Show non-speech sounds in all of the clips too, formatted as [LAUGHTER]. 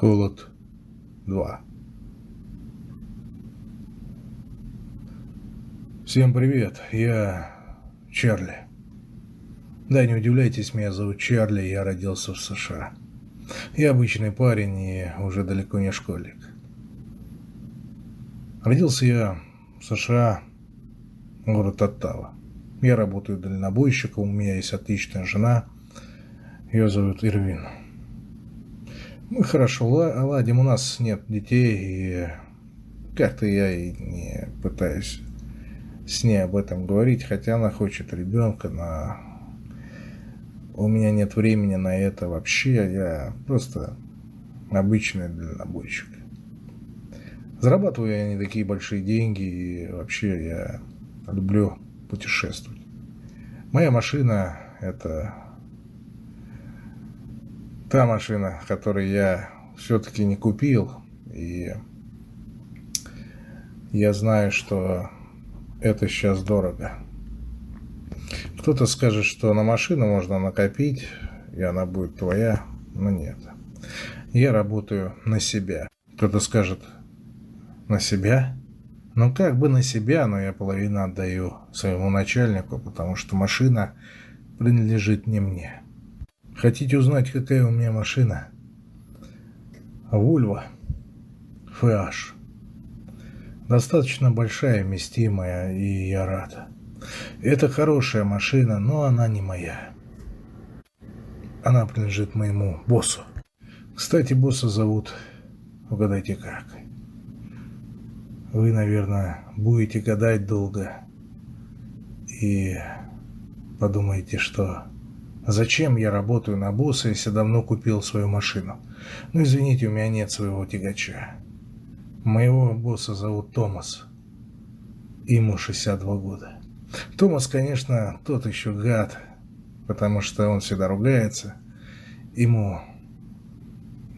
Холод 2. Всем привет, я Чарли. Да, не удивляйтесь, меня зовут Чарли, я родился в США. Я обычный парень и уже далеко не школьник. Родился я в США, город Оттава. Я работаю дальнобойщиком, у меня есть отличная жена, ее зовут Ирвин. Мы хорошо ладим, у нас нет детей, и как-то я и не пытаюсь с ней об этом говорить, хотя она хочет ребенка, но у меня нет времени на это вообще, я просто обычный дальнобойщик. Зарабатываю я не такие большие деньги, и вообще я люблю путешествовать. Моя машина – это та машина, которую я все-таки не купил. И я знаю, что это сейчас дорого. Кто-то скажет, что на машину можно накопить, и она будет твоя, но нет. Я работаю на себя. Кто-то скажет, на себя? Ну, как бы на себя, но я половину отдаю своему начальнику, потому что машина принадлежит не мне. Хотите узнать, какая у меня машина? Вульва. FH. Достаточно большая, вместимая, и я рад. Это хорошая машина, но она не моя. Она принадлежит моему боссу. Кстати, босса зовут, угадайте как. Вы, наверное, будете гадать долго и подумаете, что Зачем я работаю на босса, если давно купил свою машину? Ну, извините, у меня нет своего тягача. Моего босса зовут Томас. Ему 62 года. Томас, конечно, тот еще гад, потому что он всегда ругается. Ему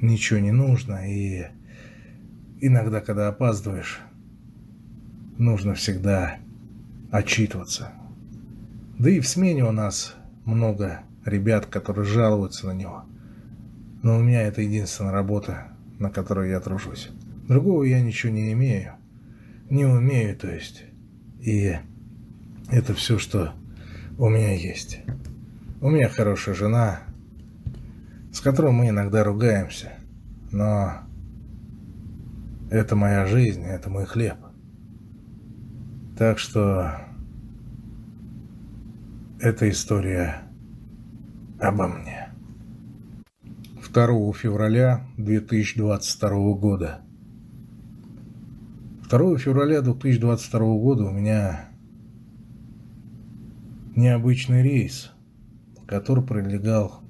ничего не нужно, и иногда, когда опаздываешь, нужно всегда отчитываться. Да и в смене у нас много ребят, которые жалуются на него. Но у меня это единственная работа, на которой я тружусь. Другого я ничего не имею. Не умею, то есть. И это все, что у меня есть. У меня хорошая жена, с которой мы иногда ругаемся. Но это моя жизнь, это мой хлеб. Так что эта история обо мне. 2 февраля 2022 года. 2 февраля 2022 года у меня необычный рейс, который пролегал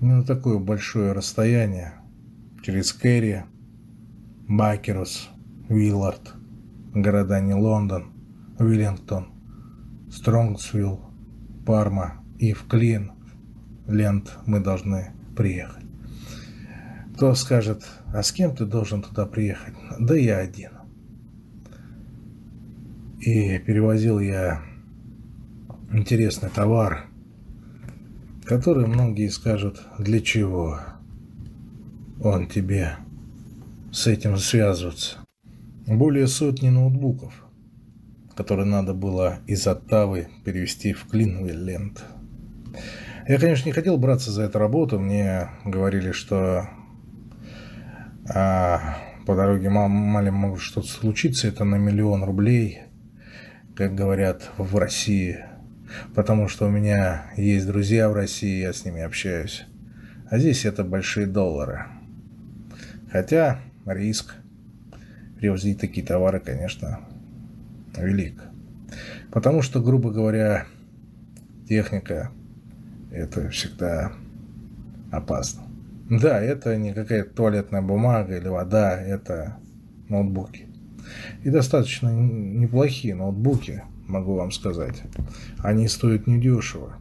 не на такое большое расстояние через Керри, Бакерус, Виллард, города не Лондон, Уиллингтон, Стронгсвилл, Парма и в Клин, лент мы должны приехать. Кто скажет, а с кем ты должен туда приехать? Да я один. И перевозил я интересный товар, который многие скажут, для чего он тебе с этим связываться. Более сотни ноутбуков, которые надо было из Оттавы перевести в Клинвилленд. Я, конечно, не хотел браться за эту работу. Мне говорили, что а, по дороге мало может что-то случиться. Это на миллион рублей, как говорят в России. Потому что у меня есть друзья в России, я с ними общаюсь. А здесь это большие доллары. Хотя риск перевозить такие товары, конечно, велик. Потому что, грубо говоря, техника это всегда опасно. Да, это не какая-то туалетная бумага или вода, это ноутбуки. И достаточно неплохие ноутбуки, могу вам сказать. Они стоят недешево.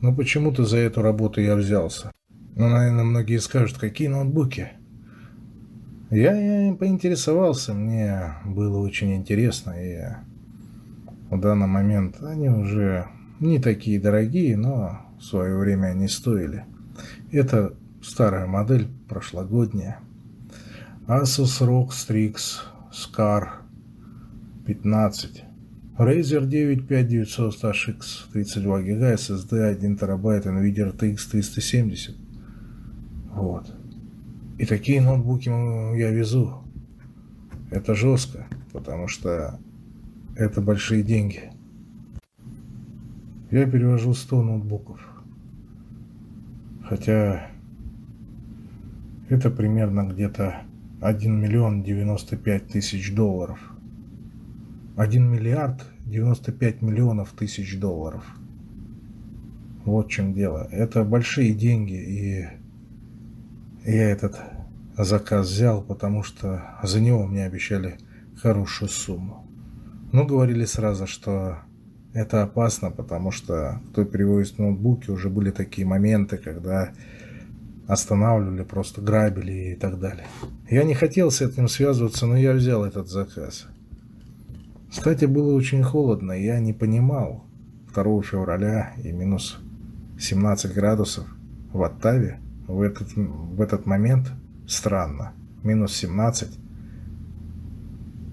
Но почему-то за эту работу я взялся. Ну, наверное, многие скажут, какие ноутбуки? Я, я поинтересовался, мне было очень интересно, и в данный момент они уже не такие дорогие, но в свое время они стоили. Это старая модель, прошлогодняя. Asus ROG Strix Scar 15. Razer 9 5900X 32 ГБ, SSD 1 ТБ, NVIDIA RTX 370. Вот. И такие ноутбуки я везу. Это жестко, потому что это большие деньги. Я перевожу 100 ноутбуков. Хотя это примерно где-то 1 миллион 95 тысяч долларов. 1 миллиард 95 миллионов тысяч долларов. Вот в чем дело. Это большие деньги, и я этот заказ взял, потому что за него мне обещали хорошую сумму. Но говорили сразу, что это опасно, потому что кто перевозит ноутбуки, уже были такие моменты, когда останавливали, просто грабили и так далее. Я не хотел с этим связываться, но я взял этот заказ. Кстати, было очень холодно, я не понимал 2 февраля и минус 17 градусов в Оттаве в этот, в этот момент странно. Минус 17.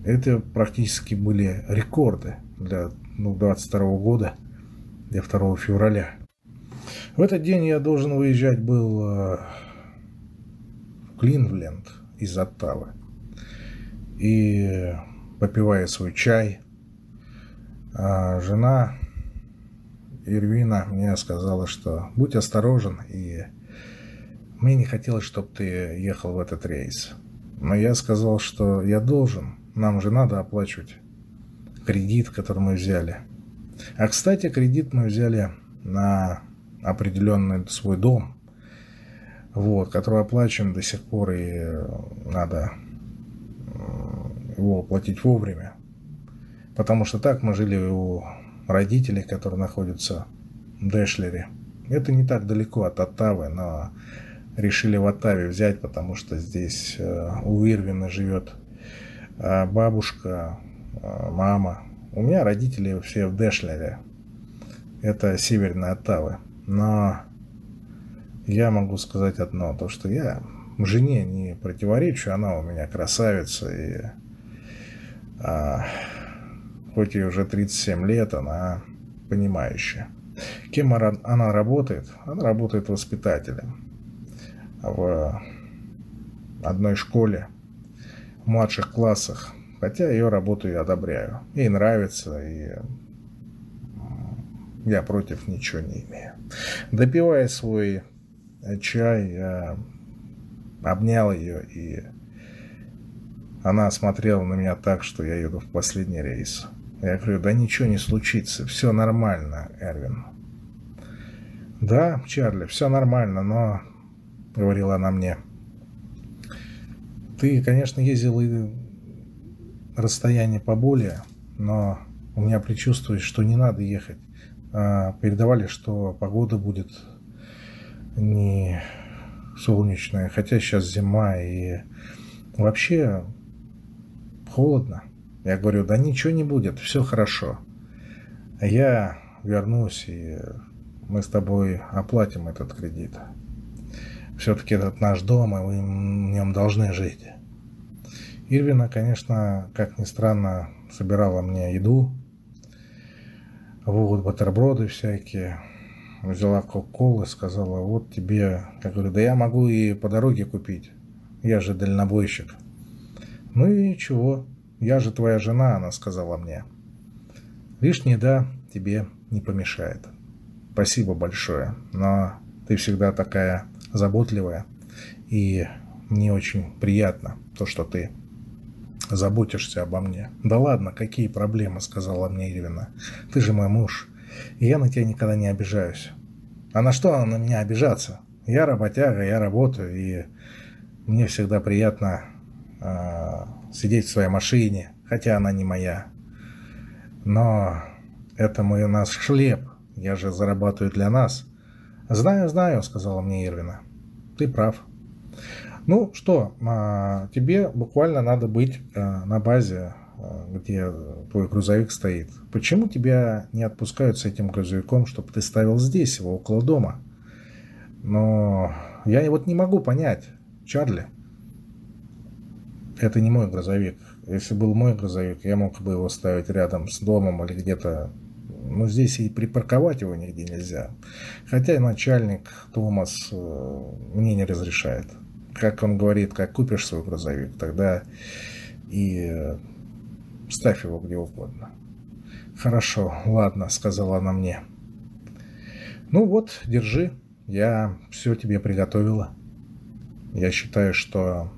Это практически были рекорды для ну, 22 года, для 2 февраля. В этот день я должен выезжать был э, в Клинвленд из Оттавы. И попивая свой чай, а жена Ирвина мне сказала, что будь осторожен, и мне не хотелось, чтобы ты ехал в этот рейс. Но я сказал, что я должен, нам же надо оплачивать кредит, который мы взяли. А, кстати, кредит мы взяли на определенный свой дом, вот, который оплачен до сих пор, и надо его оплатить вовремя. Потому что так мы жили у родителей, которые находятся в Дэшлере. Это не так далеко от Оттавы, но решили в Оттаве взять, потому что здесь э, у Ирвина живет э, бабушка, э, мама. У меня родители все в Дэшлере. Это северная Оттавы. Но я могу сказать одно, то что я жене не противоречу, она у меня красавица, и а, хоть ей уже 37 лет, она понимающая. Кем она работает? Она работает воспитателем в одной школе, в младших классах. Хотя ее работу я одобряю. Ей нравится, и я против ничего не имею. Допивая свой чай, я обнял ее, и она смотрела на меня так, что я еду в последний рейс. Я говорю, да ничего не случится, все нормально, Эрвин. Да, Чарли, все нормально, но говорила она мне. Ты, конечно, ездил и расстояние поболее, но у меня предчувствие, что не надо ехать. А, передавали, что погода будет не солнечная, хотя сейчас зима и вообще холодно. Я говорю, да ничего не будет, все хорошо. Я вернусь, и мы с тобой оплатим этот кредит. Все-таки этот наш дом, и мы в нем должны жить. Ирвина, конечно, как ни странно, собирала мне еду. Вот, бутерброды всякие. Взяла кока-колы, сказала, вот тебе... Я говорю, да я могу и по дороге купить. Я же дальнобойщик. Ну и чего? Я же твоя жена, она сказала мне. Лишняя еда тебе не помешает. Спасибо большое, но ты всегда такая заботливая, и мне очень приятно то, что ты заботишься обо мне. Да ладно, какие проблемы, сказала мне Ирина. Ты же мой муж, и я на тебя никогда не обижаюсь. А на что она на меня обижаться? Я работяга, я работаю, и мне всегда приятно э, сидеть в своей машине, хотя она не моя. Но это мой наш хлеб, я же зарабатываю для нас. «Знаю, знаю», — сказала мне Ирвина. «Ты прав». «Ну что, а, тебе буквально надо быть а, на базе, а, где твой грузовик стоит. Почему тебя не отпускают с этим грузовиком, чтобы ты ставил здесь, его около дома?» «Но я вот не могу понять, Чарли». Это не мой грузовик. Если был мой грузовик, я мог бы его ставить рядом с домом или где-то... Ну, здесь и припарковать его нигде нельзя. Хотя начальник Томас э, мне не разрешает. Как он говорит, как купишь свой грузовик, тогда и э, ставь его где угодно. Хорошо, ладно, сказала она мне. Ну вот, держи, я все тебе приготовила. Я считаю, что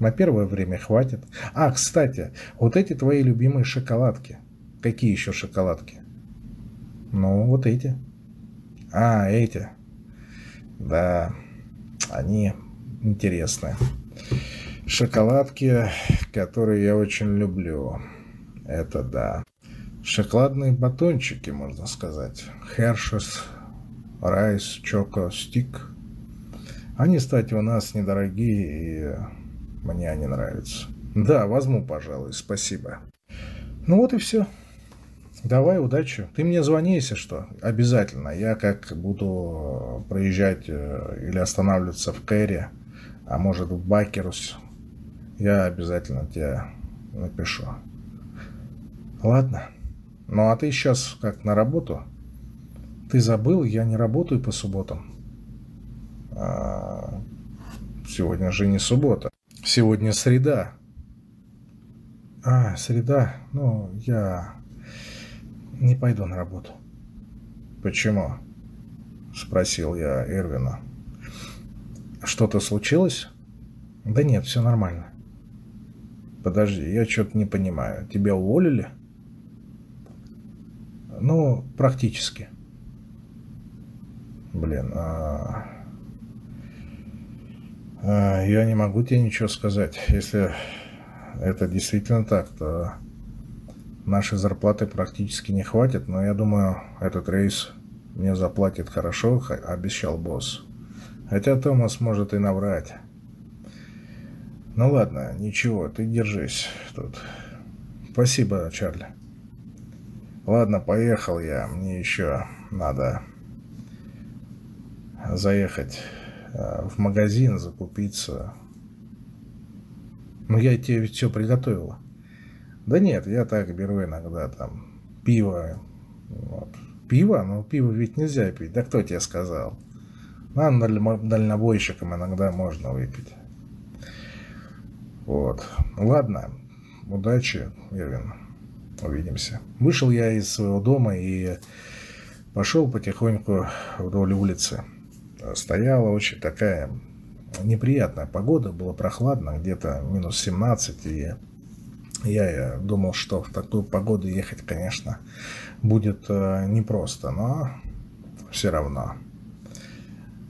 на первое время хватит. А, кстати, вот эти твои любимые шоколадки. Какие еще шоколадки? Ну, вот эти. А, эти. Да, они интересные. Шоколадки, которые я очень люблю. Это да. Шоколадные батончики, можно сказать. Hershey's Rice Choco Stick. Они, кстати, у нас недорогие, и мне они нравятся. Да, возьму, пожалуй, спасибо. Ну вот и все. Давай, удачи. Ты мне звони, если что. Обязательно. Я как буду проезжать э, или останавливаться в Кэрри, а может в Бакерус, я обязательно тебе напишу. Ладно. Ну а ты сейчас как, на работу? Ты забыл, я не работаю по субботам. А, сегодня же не суббота. Сегодня среда. А, среда. Ну, я не пойду на работу. Почему? Спросил я Эрвина. Что-то случилось? Да нет, все нормально. Подожди, я что-то не понимаю. Тебя уволили? Ну, практически. Блин, а... А, я не могу тебе ничего сказать. Если это действительно так, то нашей зарплаты практически не хватит, но я думаю, этот рейс мне заплатит хорошо, обещал босс. Хотя Томас может и наврать. Ну ладно, ничего, ты держись тут. Спасибо, Чарли. Ладно, поехал я. Мне еще надо заехать э, в магазин, закупиться. Ну, я тебе ведь все приготовила. Да нет, я так беру иногда там пиво. Вот. Пиво? Ну, пиво ведь нельзя пить. Да кто тебе сказал? Нам, дальнобойщикам, иногда можно выпить. Вот. Ладно. Удачи, Ирвин. Увидимся. Вышел я из своего дома и пошел потихоньку вдоль улицы. Стояла очень такая неприятная погода, было прохладно, где-то минус 17, и я думал, что в такую погоду ехать, конечно, будет э, непросто, но все равно.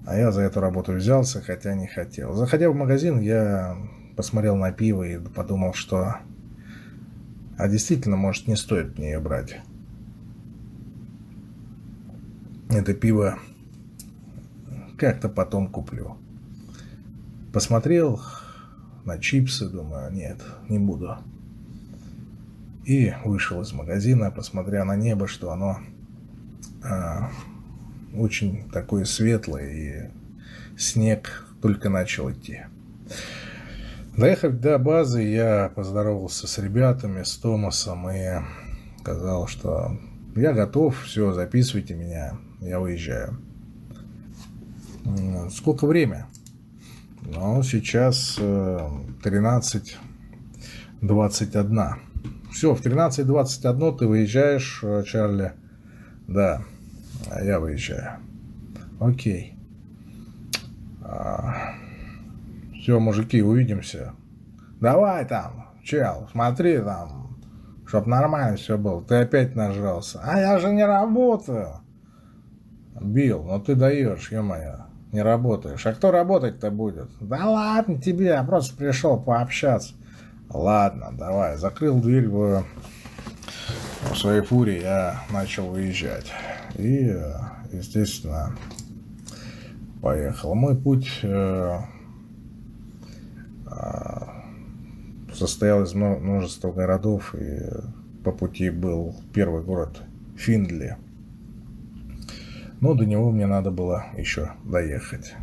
А я за эту работу взялся, хотя не хотел. Заходя в магазин, я посмотрел на пиво и подумал, что... А действительно, может, не стоит мне ее брать. Это пиво как-то потом куплю. Посмотрел на чипсы, думаю, нет, не буду. И вышел из магазина, посмотря на небо, что оно а, очень такое светлое, и снег только начал идти. Доехав до базы, я поздоровался с ребятами, с Томасом и сказал, что я готов, все, записывайте меня, я уезжаю. Сколько время? Ну, сейчас 13.21. Э, все, в 13.21 ты выезжаешь, э, Чарли. Да, я выезжаю. Окей. А, все, мужики, увидимся. Давай там, чел, смотри там, чтоб нормально все было. Ты опять нажрался. А я же не работаю. Бил, ну ты даешь, ё-моё, не работаешь. А кто работать-то будет? Да ладно тебе, я просто пришел пообщаться. Ладно, давай. Закрыл дверь в, в своей фуре, я начал выезжать. И, естественно, поехал. Мой путь э, а, состоял из множества городов, и по пути был первый город Финдли. Но до него мне надо было еще доехать.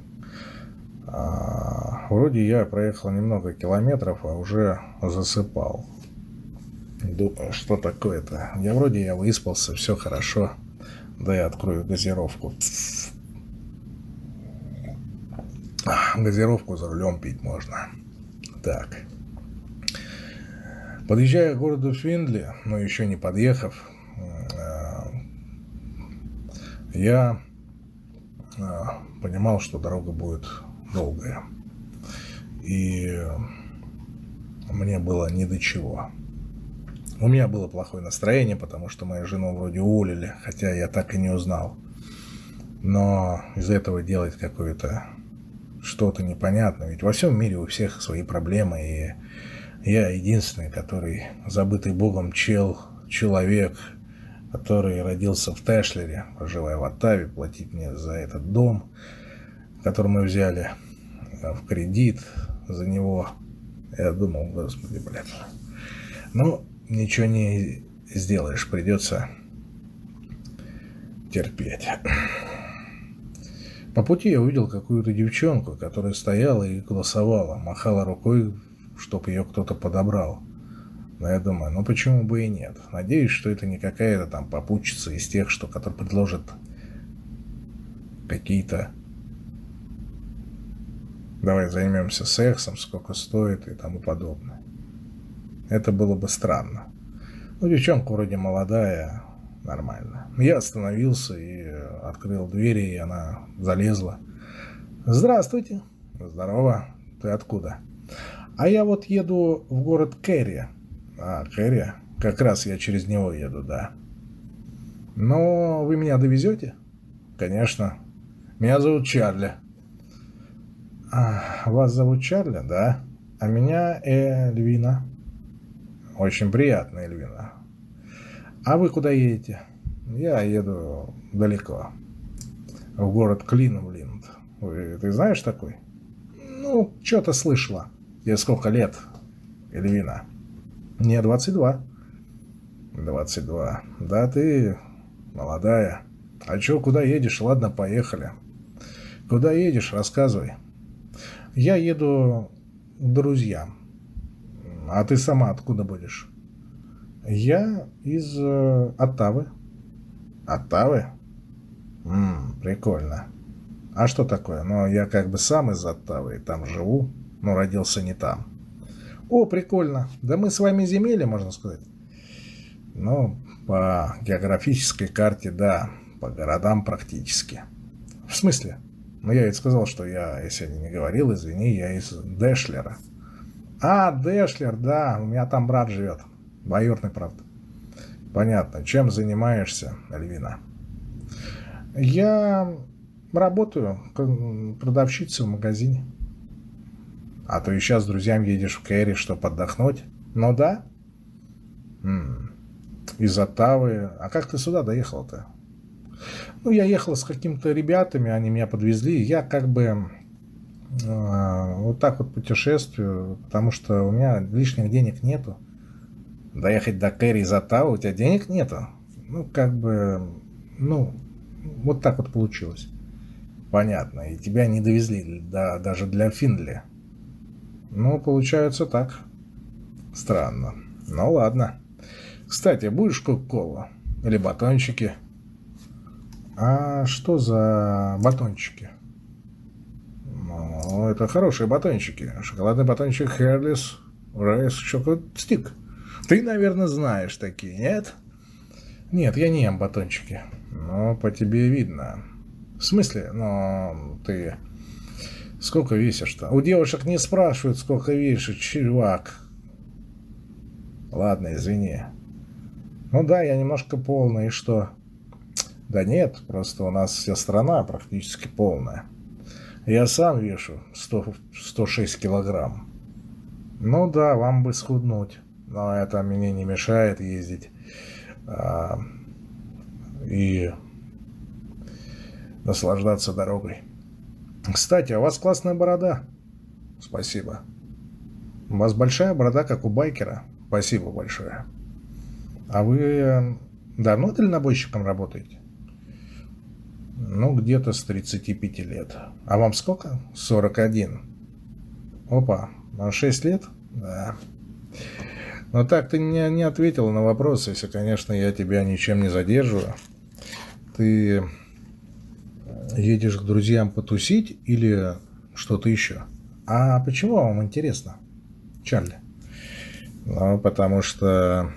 А, вроде я проехал немного километров, а уже засыпал. Что такое-то? Я вроде я выспался, все хорошо. Да я открою газировку. Газировку за рулем пить можно. Так. Подъезжая к городу Финдли, но еще не подъехав, э, я э, понимал, что дорога будет долгая. И мне было ни до чего. У меня было плохое настроение, потому что мою жену вроде уволили, хотя я так и не узнал. Но из-за этого делать какое-то что-то непонятное. Ведь во всем мире у всех свои проблемы, и я единственный, который забытый Богом чел, человек, который родился в Тэшлере, проживая в Оттаве, платить мне за этот дом, который мы взяли э, в кредит за него. Я думал, господи, блядь. Ну, ничего не сделаешь, придется терпеть. По пути я увидел какую-то девчонку, которая стояла и голосовала, махала рукой, чтоб ее кто-то подобрал. Но я думаю, ну почему бы и нет. Надеюсь, что это не какая-то там попутчица из тех, что который предложит какие-то давай займемся сексом, сколько стоит и тому подобное. Это было бы странно. Ну, девчонка вроде молодая, нормально. Я остановился и открыл двери, и она залезла. Здравствуйте. Здорово. Ты откуда? А я вот еду в город Кэрри. А, Кэрри? Как раз я через него еду, да. Но вы меня довезете? Конечно. Меня зовут Чарли. А, вас зовут Чарли, да? А меня Эльвина. Очень приятно, Эльвина. А вы куда едете? Я еду далеко. В город Клинвлинд. Ты знаешь такой? Ну, что-то слышала. Тебе сколько лет, Эльвина? Мне 22. 22. Да ты молодая. А чё, куда едешь? Ладно, поехали. Куда едешь? Рассказывай. Я еду к друзьям. А ты сама откуда будешь? Я из э, Оттавы. Оттавы? Ммм, прикольно. А что такое? Ну, я как бы сам из Оттавы, там живу, но родился не там. О, прикольно. Да мы с вами земели, можно сказать. Ну, по географической карте, да. По городам практически. В смысле? Ну, я ведь сказал, что я, если не говорил, извини, я из Дэшлера. А, Дэшлер, да, у меня там брат живет. Двоюродный, правда. Понятно. Чем занимаешься, Альвина? Я работаю продавщицей в магазине. А то и сейчас с друзьями едешь в Кэрри, чтобы отдохнуть. Ну да. Из Оттавы. А как ты сюда доехал-то? Ну, я ехал с какими-то ребятами, они меня подвезли. Я как бы вот так вот путешествую, потому что у меня лишних денег нету. Доехать до Кэрри за Тау, у тебя денег нету. Ну, как бы, ну, вот так вот получилось. Понятно. И тебя не довезли до, даже для Финдли. Ну, получается так. Странно. Ну, ладно. Кстати, будешь кока-колу? Или батончики? А что за батончики? Ну, это хорошие батончики. Шоколадный батончик Херлис Райс Chocolate Stick. Ты, наверное, знаешь такие, нет? Нет, я не ем батончики. Но по тебе видно. В смысле? Но ты... Сколько весишь-то? У девушек не спрашивают, сколько весишь, чувак. Ладно, извини. Ну да, я немножко полный, и что? Да нет, просто у нас вся страна практически полная. Я сам вешу 100, 106 килограмм. Ну да, вам бы схуднуть. Но это мне не мешает ездить а, и наслаждаться дорогой. Кстати, а у вас классная борода. Спасибо. У вас большая борода, как у байкера. Спасибо большое. А вы давно дальнобойщиком работаете? Ну, где-то с 35 лет. А вам сколько? 41. Опа, на 6 лет? Да. Но так ты не, не ответил на вопрос, если, конечно, я тебя ничем не задерживаю. Ты едешь к друзьям потусить или что-то еще? А почему вам интересно, Чарли? Ну, потому что...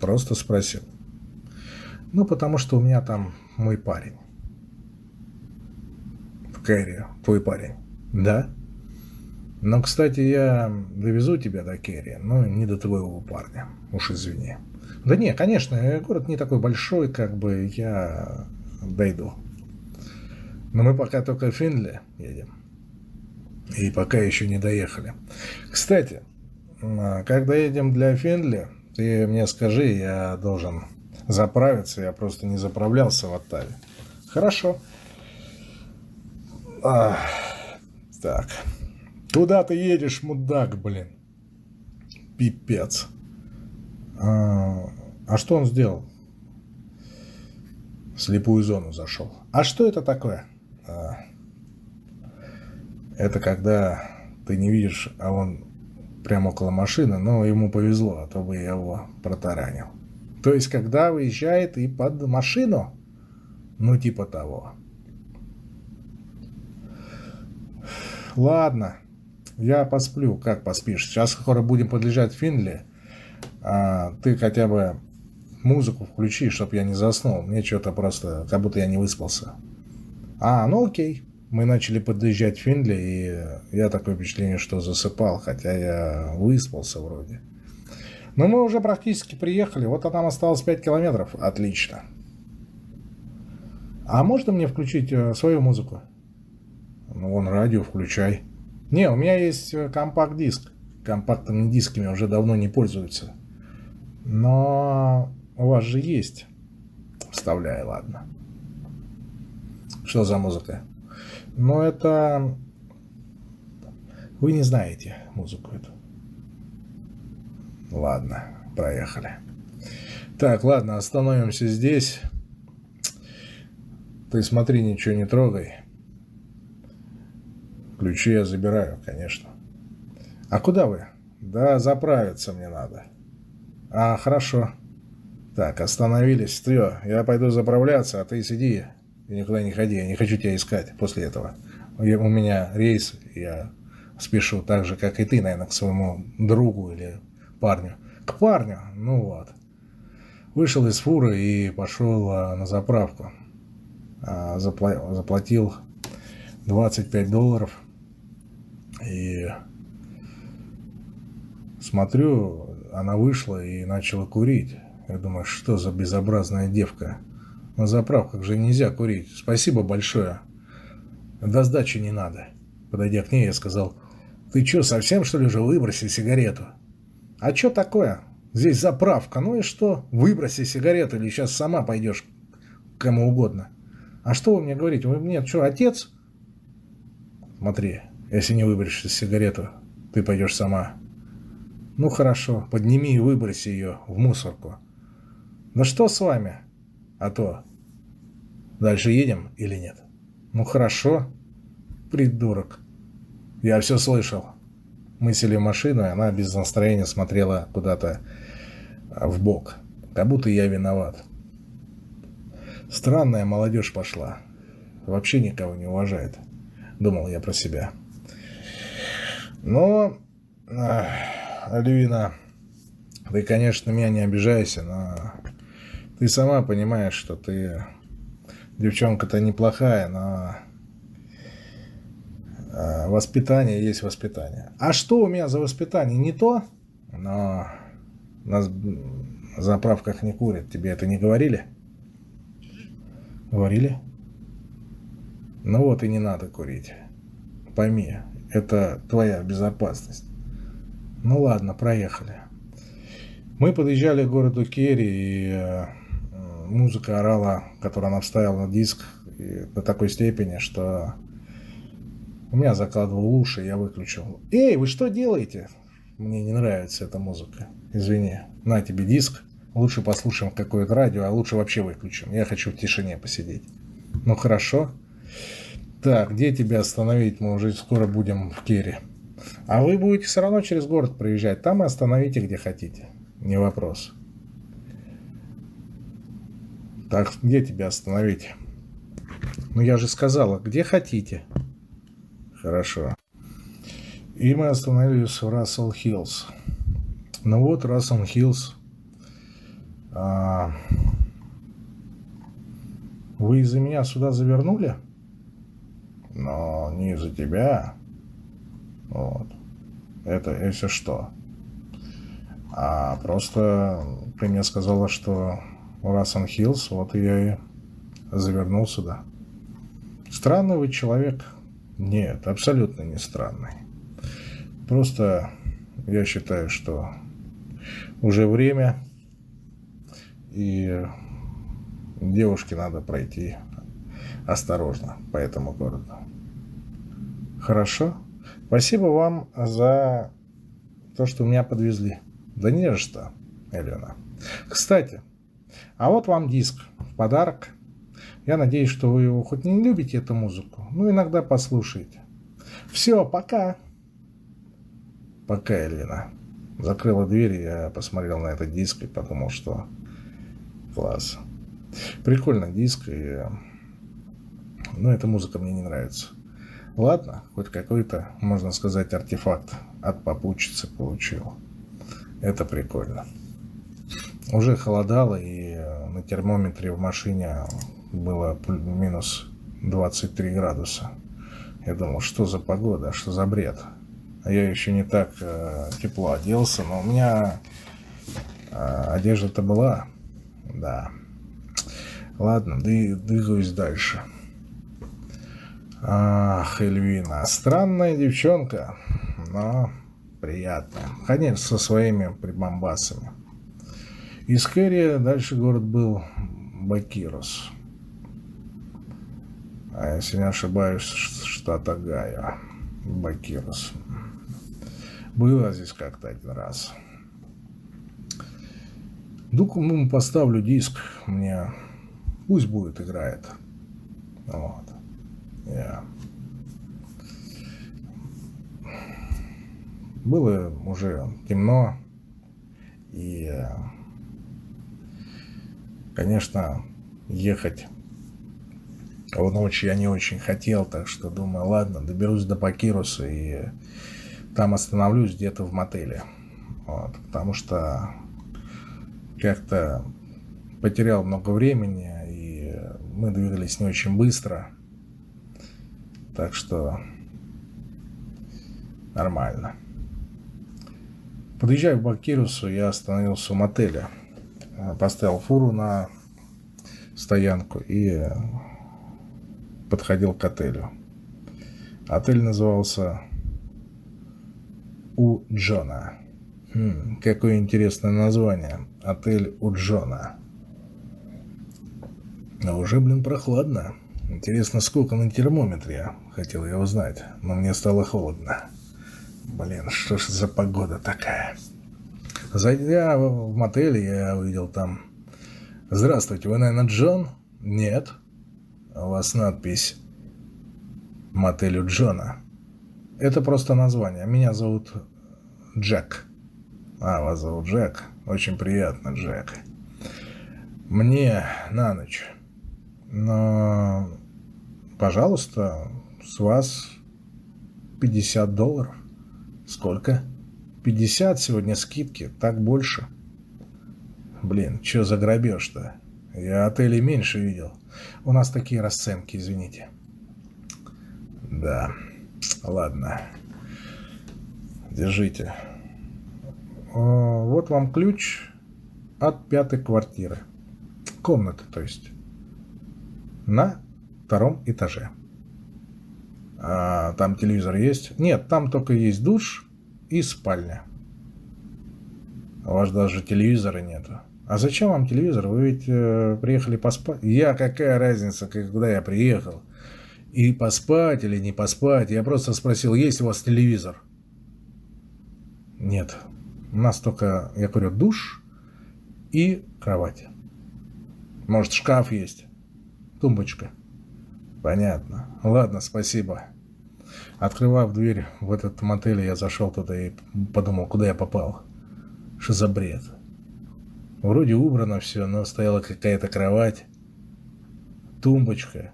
Просто спросил. Ну, потому что у меня там мой парень. В Кэрри, твой парень. Да? Но, кстати, я довезу тебя до Керри, но не до твоего парня. Уж извини. Да не, конечно, город не такой большой, как бы я дойду. Но мы пока только в Финли едем. И пока еще не доехали. Кстати, когда едем для Финли, ты мне скажи, я должен заправиться. Я просто не заправлялся в Оттаве. Хорошо. А, так. Куда ты едешь, мудак, блин? Пипец. А, а что он сделал? В слепую зону зашел. А что это такое? А, это когда ты не видишь, а он прямо около машины, но ему повезло, а то бы я его протаранил. То есть, когда выезжает и под машину? Ну, типа того. Ладно, я посплю. Как поспишь? Сейчас скоро будем подлежать Финли. А ты хотя бы музыку включи, чтобы я не заснул. Мне что-то просто, как будто я не выспался. А, ну окей. Мы начали подъезжать Финли, и я такое впечатление, что засыпал, хотя я выспался вроде. Но мы уже практически приехали. Вот нам осталось 5 километров. Отлично. А можно мне включить э, свою музыку? Ну, вон радио включай. Не, у меня есть э, компакт-диск. Компактными дисками уже давно не пользуются. Но у вас же есть. Вставляй, ладно. Что за музыка? Ну, это... Вы не знаете музыку эту. Ладно, проехали. Так, ладно, остановимся здесь. Ты смотри, ничего не трогай. Ключи я забираю, конечно. А куда вы? Да, заправиться мне надо. А, хорошо. Так, остановились. Все, я пойду заправляться, а ты сиди и никуда не ходи. Я не хочу тебя искать после этого. У меня рейс, я спешу так же, как и ты, наверное, к своему другу или парню. К парню, ну вот. Вышел из фуры и пошел а, на заправку. А, запла заплатил 25 долларов и смотрю, она вышла и начала курить. Я думаю, что за безобразная девка. На заправках же нельзя курить. Спасибо большое. До сдачи не надо. Подойдя к ней, я сказал, ты что, совсем что ли уже выбросил сигарету? А что такое? Здесь заправка. Ну и что? Выброси сигарету или сейчас сама пойдешь кому угодно. А что вы мне говорите? Вы мне что, отец? Смотри, если не выберешь сигарету, ты пойдешь сама. Ну хорошо, подними и выброси ее в мусорку. Да что с вами? А то. Дальше едем или нет? Ну хорошо. Придурок. Я все слышал. Мы сели в машину, и она без настроения смотрела куда-то в бок. Как будто я виноват. Странная молодежь пошла. Вообще никого не уважает. Думал я про себя. Но, Альвина, ты, конечно, меня не обижайся, но ты сама понимаешь, что ты девчонка-то неплохая, но а, воспитание есть воспитание. А что у меня за воспитание? Не то, но на заправках не курят. Тебе это не говорили? Говорили? Ну вот и не надо курить. Пойми, это твоя безопасность. Ну ладно, проехали. Мы подъезжали к городу Керри, и э, музыка орала, которую она вставила на диск, до такой степени, что у меня закладывал уши, я выключил. «Эй, вы что делаете?» Мне не нравится эта музыка. Извини. На тебе диск. Лучше послушаем какое-то радио, а лучше вообще выключим. Я хочу в тишине посидеть. Ну хорошо. Так, где тебя остановить? Мы уже скоро будем в Керри. А вы будете все равно через город проезжать. Там и остановите, где хотите. Не вопрос. Так, где тебя остановить? Ну, я же сказала, где хотите. Хорошо. И мы остановились в Рассел Хиллз. Ну вот, Рассел Хиллз. А... Вы из-за меня сюда завернули? Но не из-за тебя. Вот. Это если что. А просто ты мне сказала, что Рассел Хиллз, вот я и завернул сюда. Странный вы человек. Нет, абсолютно не странный. Просто я считаю, что уже время, и девушке надо пройти осторожно по этому городу. Хорошо? Спасибо вам за то, что меня подвезли. Да не за что, Елена. Кстати, а вот вам диск в подарок. Я надеюсь, что вы его хоть не любите, эту музыку, но иногда послушаете. Все, пока. Пока, Эльвина. Закрыла дверь, я посмотрел на этот диск и подумал, что класс. Прикольный диск, и... но эта музыка мне не нравится. Ладно, хоть какой-то, можно сказать, артефакт от попутчицы получил. Это прикольно. Уже холодало, и на термометре в машине было минус 23 градуса. Я думал, что за погода, что за бред. А я еще не так э, тепло оделся, но у меня э, одежда-то была. Да. Ладно, двигаюсь дальше. Ах, Эльвина, странная девчонка, но приятная. Конечно, со своими прибамбасами. Из Кэрри дальше город был Бакирос. А если не ошибаюсь, штат Огайо. Бакирос. Было здесь как-то один раз. Думаю, поставлю диск. Мне пусть будет играет. Вот. Я. Было уже темно. И, конечно, ехать в ночь я не очень хотел, так что думаю, ладно, доберусь до Пакируса и там остановлюсь где-то в мотеле. Вот, потому что как-то потерял много времени, и мы двигались не очень быстро. Так что нормально. Подъезжая к Бакирусу, я остановился у мотеля. Поставил фуру на стоянку и подходил к отелю. Отель назывался у Джона. Хм, какое интересное название. Отель у Джона. А уже, блин, прохладно. Интересно, сколько на термометре? Хотел я узнать, но мне стало холодно. Блин, что ж за погода такая? Зайдя в мотель, я увидел там... Здравствуйте, вы, наверное, Джон? Нет. У вас надпись «Мотелю Джона». Это просто название. Меня зовут Джек. А, вас зовут Джек. Очень приятно, Джек. Мне на ночь. Но, пожалуйста, с вас 50 долларов. Сколько? 50 сегодня скидки, так больше. Блин, что за грабеж-то? Я отели меньше видел. У нас такие расценки, извините. Да. Ладно. Держите. Вот вам ключ от пятой квартиры. Комнаты, то есть. На втором этаже. А, там телевизор есть? Нет, там только есть душ и спальня. У вас даже телевизора нету. А зачем вам телевизор? Вы ведь э, приехали поспать. Я какая разница, когда я приехал? И поспать или не поспать. Я просто спросил, есть у вас телевизор? Нет. У нас только, я говорю, душ и кровать. Может, шкаф есть. Тумбочка. Понятно. Ладно, спасибо. Открывав дверь в этот мотель, я зашел туда и подумал, куда я попал. Что за бред? Вроде убрано все, но стояла какая-то кровать, тумбочка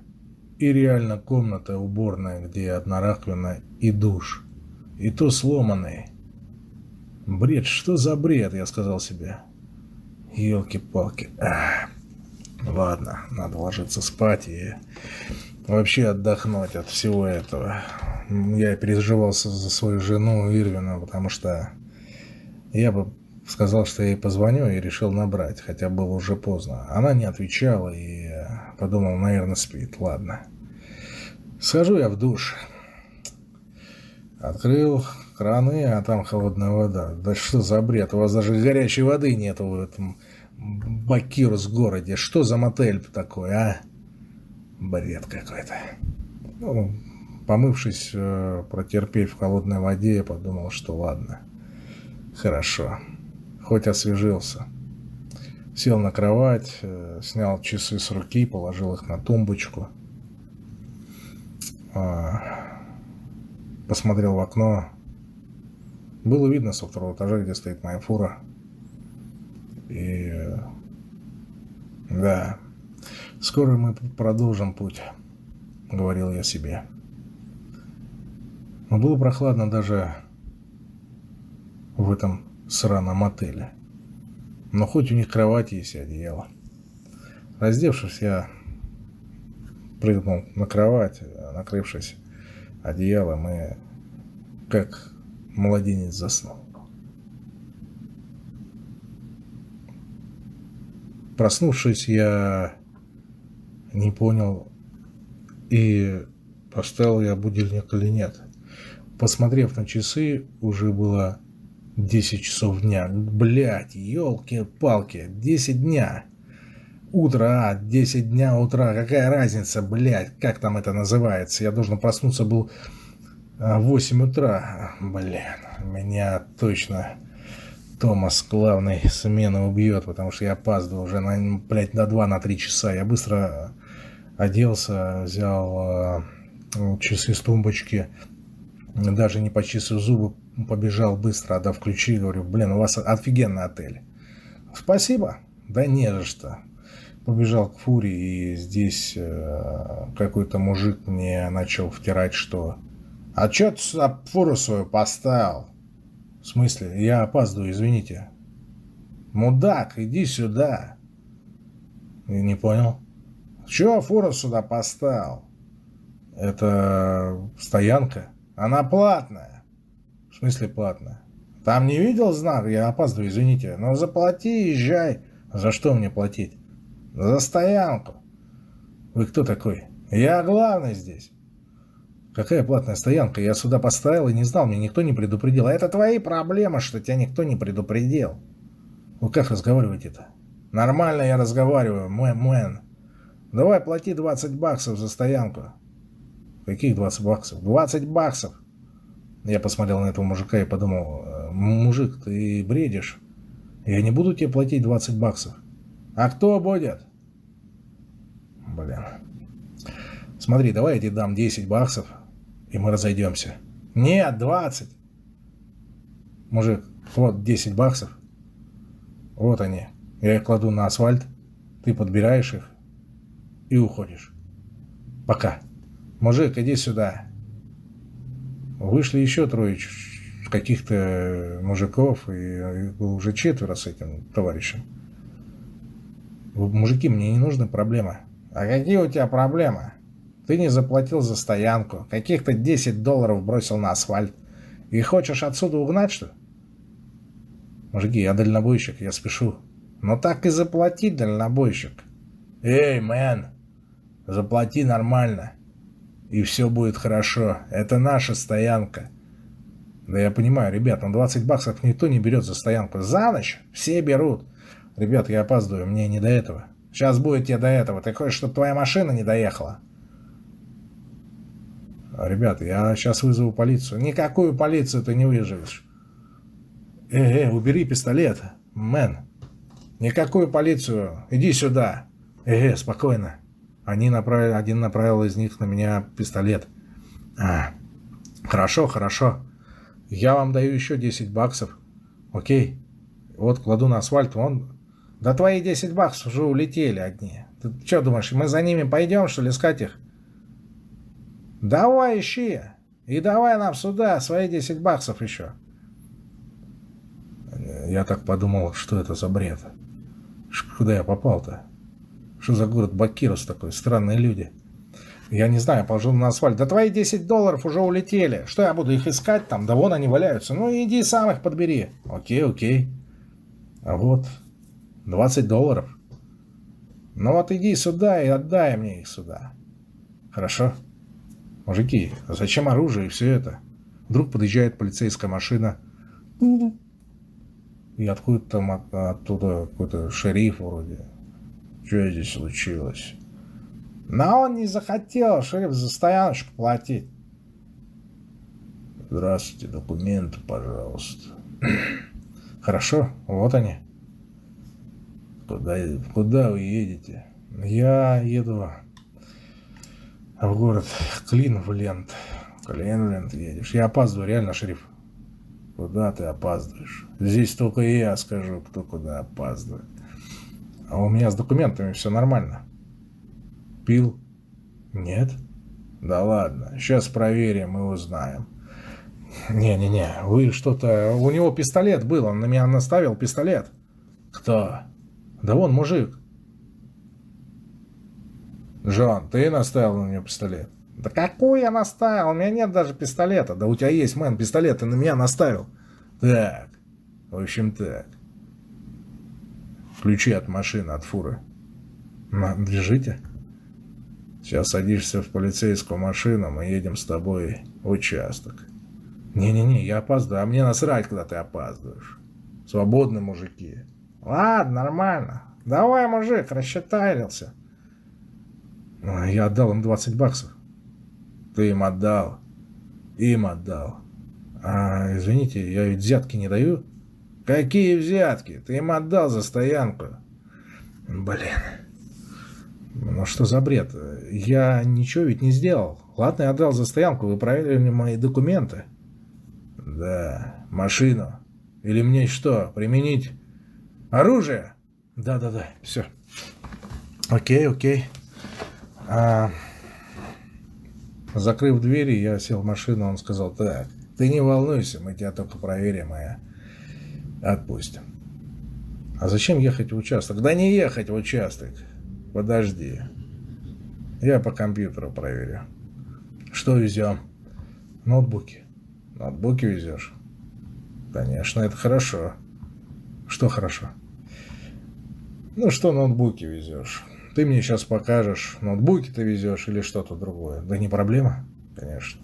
и реально комната уборная, где одна раковина и душ. И то сломанный. Бред, что за бред, я сказал себе. Елки-палки. Ладно, надо ложиться спать и вообще отдохнуть от всего этого. Я переживался за свою жену Ирвина, потому что я бы сказал, что я ей позвоню и решил набрать, хотя было уже поздно. Она не отвечала и подумал, наверное, спит. Ладно. Схожу я в душ. Открыл краны, а там холодная вода. Да что за бред? У вас даже горячей воды нету в этом Бакирус городе. Что за мотель такой, а? Бред какой-то. Ну, помывшись, э, протерпев в холодной воде, я подумал, что ладно. Хорошо. Хоть освежился. Сел на кровать, э, снял часы с руки, положил их на тумбочку. А, посмотрел в окно. Было видно со второго этажа, где стоит моя фура. И да, скоро мы продолжим путь, говорил я себе. Но было прохладно даже в этом сраном отеле. Но хоть у них кровать есть и одеяло. Раздевшись, я прыгнул на кровать, накрывшись одеялом, и как младенец заснул. Проснувшись, я не понял, и поставил я будильник или нет. Посмотрев на часы, уже было 10 часов дня. Блять, елки-палки, 10 дня. Утро, а, 10 дня утра, какая разница, блядь, как там это называется? Я должен проснуться был в 8 утра. Блин, меня точно Томас главной смены убьет, потому что я опаздываю уже на, блядь, на 2 на 3 часа. Я быстро оделся, взял э, часы с тумбочки, даже не почистив зубы, побежал быстро, отдав ключи, говорю, блин, у вас офигенный отель. Спасибо. Да не за что. Побежал к фуре, и здесь э, какой-то мужик мне начал втирать, что «А чё ты фуру свою поставил?» «В смысле? Я опаздываю, извините». «Мудак, иди сюда!» Я не понял. «Чё фуру сюда поставил?» «Это стоянка?» «Она платная». «В смысле платная?» «Там не видел знак? Я опаздываю, извините. Но заплати, езжай». «За что мне платить?» «За стоянку». «Вы кто такой?» «Я главный здесь». Какая платная стоянка? Я сюда поставил и не знал, меня никто не предупредил. А это твои проблемы, что тебя никто не предупредил. Вы как разговариваете-то? Нормально я разговариваю, мэн, мэн. Давай плати 20 баксов за стоянку. Каких 20 баксов? 20 баксов. Я посмотрел на этого мужика и подумал, «Э, мужик, ты бредишь. Я не буду тебе платить 20 баксов. А кто будет? Блин. Смотри, давай я тебе дам 10 баксов, и мы разойдемся. Нет, 20. Мужик, вот 10 баксов. Вот они. Я их кладу на асфальт, ты подбираешь их и уходишь. Пока. Мужик, иди сюда. Вышли еще трое каких-то мужиков, и было уже четверо с этим товарищем. Мужики, мне не нужны проблемы. А какие у тебя проблемы? Ты не заплатил за стоянку, каких-то 10 долларов бросил на асфальт. И хочешь отсюда угнать, что Мужики, я дальнобойщик, я спешу. Ну так и заплати, дальнобойщик. Эй, мэн, заплати нормально. И все будет хорошо. Это наша стоянка. Да я понимаю, ребят, на 20 баксов никто не берет за стоянку. За ночь все берут. Ребят, я опаздываю, мне не до этого. Сейчас будет тебе до этого. Ты хочешь, чтобы твоя машина не доехала? Ребята, я сейчас вызову полицию. Никакую полицию ты не выживешь. Эй, эй, убери пистолет, мэн. Никакую полицию. Иди сюда. Эй, эй, спокойно. Они направили, один направил из них на меня пистолет. А, хорошо, хорошо. Я вам даю еще 10 баксов. Окей. Вот кладу на асфальт, он... Да твои 10 баксов уже улетели одни. Ты что думаешь, мы за ними пойдем, что ли, искать их? Давай ищи. И давай нам сюда свои 10 баксов еще. Я так подумал, что это за бред. Куда я попал-то? Что за город Бакирос такой? Странные люди. Я не знаю, положил на асфальт. Да твои 10 долларов уже улетели. Что я буду их искать там? Да вон они валяются. Ну иди сам их подбери. Окей, окей. А вот 20 долларов. Ну вот иди сюда и отдай мне их сюда. Хорошо? Мужики, а зачем оружие и все это? Вдруг подъезжает полицейская машина. И откуда там от, оттуда какой-то шериф вроде. Что здесь случилось? Но он не захотел, шериф, за стояночку платить. Здравствуйте, документы, пожалуйста. [CLEARS THROAT] Хорошо, вот они. Куда, куда вы едете? Я еду в город Клинвленд. Клинвленд едешь. Я опаздываю, реально, шериф. Куда ты опаздываешь? Здесь только я скажу, кто куда опаздывает. А у меня с документами все нормально. Пил? Нет? Да ладно, сейчас проверим и узнаем. Не-не-не, вы что-то... У него пистолет был, он на меня наставил пистолет. Кто? Да вон мужик. Джон, ты наставил на него пистолет? Да какой я наставил? У меня нет даже пистолета. Да у тебя есть, мэн, пистолет, ты на меня наставил. Так, в общем так. Ключи от машины, от фуры. Держите. Сейчас садишься в полицейскую машину, мы едем с тобой в участок. Не-не-не, я опаздываю, а мне насрать, когда ты опаздываешь. Свободные мужики. Ладно, нормально. Давай, мужик, рассчитарился. Я отдал им 20 баксов. Ты им отдал. Им отдал. А, извините, я ведь взятки не даю. Какие взятки? Ты им отдал за стоянку. Блин. Ну что за бред? Я ничего ведь не сделал. Ладно, я отдал за стоянку, вы проверили мои документы. Да, машину. Или мне что, применить оружие? Да-да-да, все. Окей, окей. А, закрыв двери, я сел в машину, он сказал, так, ты не волнуйся, мы тебя только проверим и отпустим. А зачем ехать в участок? Да не ехать в участок. Подожди. Я по компьютеру проверю. Что везем? Ноутбуки. Ноутбуки везешь? Конечно, это хорошо. Что хорошо? Ну, что ноутбуки везешь? Ты мне сейчас покажешь, ноутбуки ты везешь или что-то другое. Да не проблема, конечно.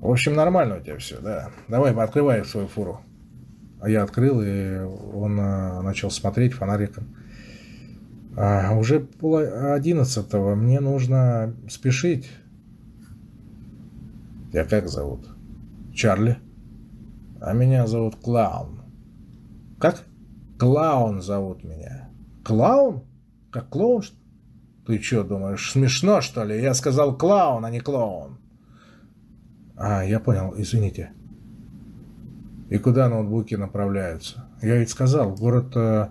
В общем, нормально у тебя все, да. Давай, открывай свою фуру. А я открыл, и он а, начал смотреть фонариком. А, уже пол одиннадцатого, мне нужно спешить. Тебя как зовут? Чарли. А меня зовут Клаун. Как? Клаун зовут меня. Клаун? Как клоун? Ты что, думаешь, смешно, что ли? Я сказал клаун, а не клоун. А, я понял, извините. И куда ноутбуки направляются? Я ведь сказал, город э,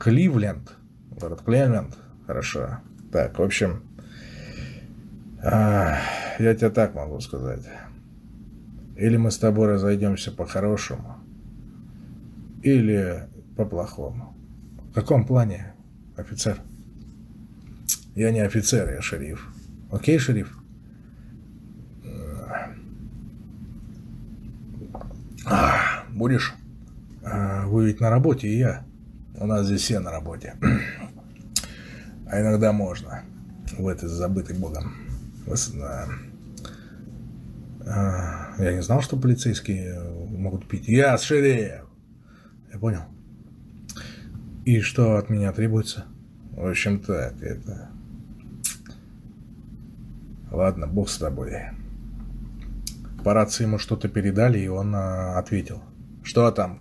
Кливленд. Город Кливленд. Хорошо. Так, в общем, э, я тебе так могу сказать. Или мы с тобой разойдемся по-хорошему, или по-плохому. В каком плане, офицер? Я не офицер, я шериф. Окей, шериф? А, будешь? А, вы ведь на работе, и я. У нас здесь все на работе. А иногда можно. В этой забытой богом. А, я не знал, что полицейские могут пить. Я шериф. Я понял. И что от меня требуется? В общем так, это... Ладно, бог с тобой. По рации ему что-то передали, и он а, ответил. Что там?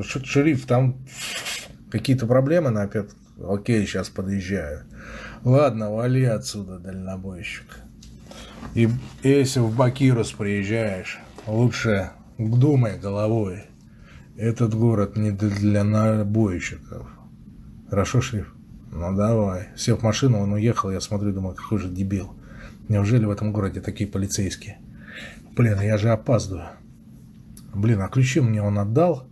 Шериф, там какие-то проблемы на опять? Окей, сейчас подъезжаю. Ладно, вали отсюда, дальнобойщик. И если в Бакирус приезжаешь, лучше думай головой. Этот город не для набойщиков. Хорошо, шриф? Ну давай. Сев в машину, он уехал, я смотрю, думаю, какой же дебил. Неужели в этом городе такие полицейские? Блин, я же опаздываю. Блин, а ключи мне он отдал?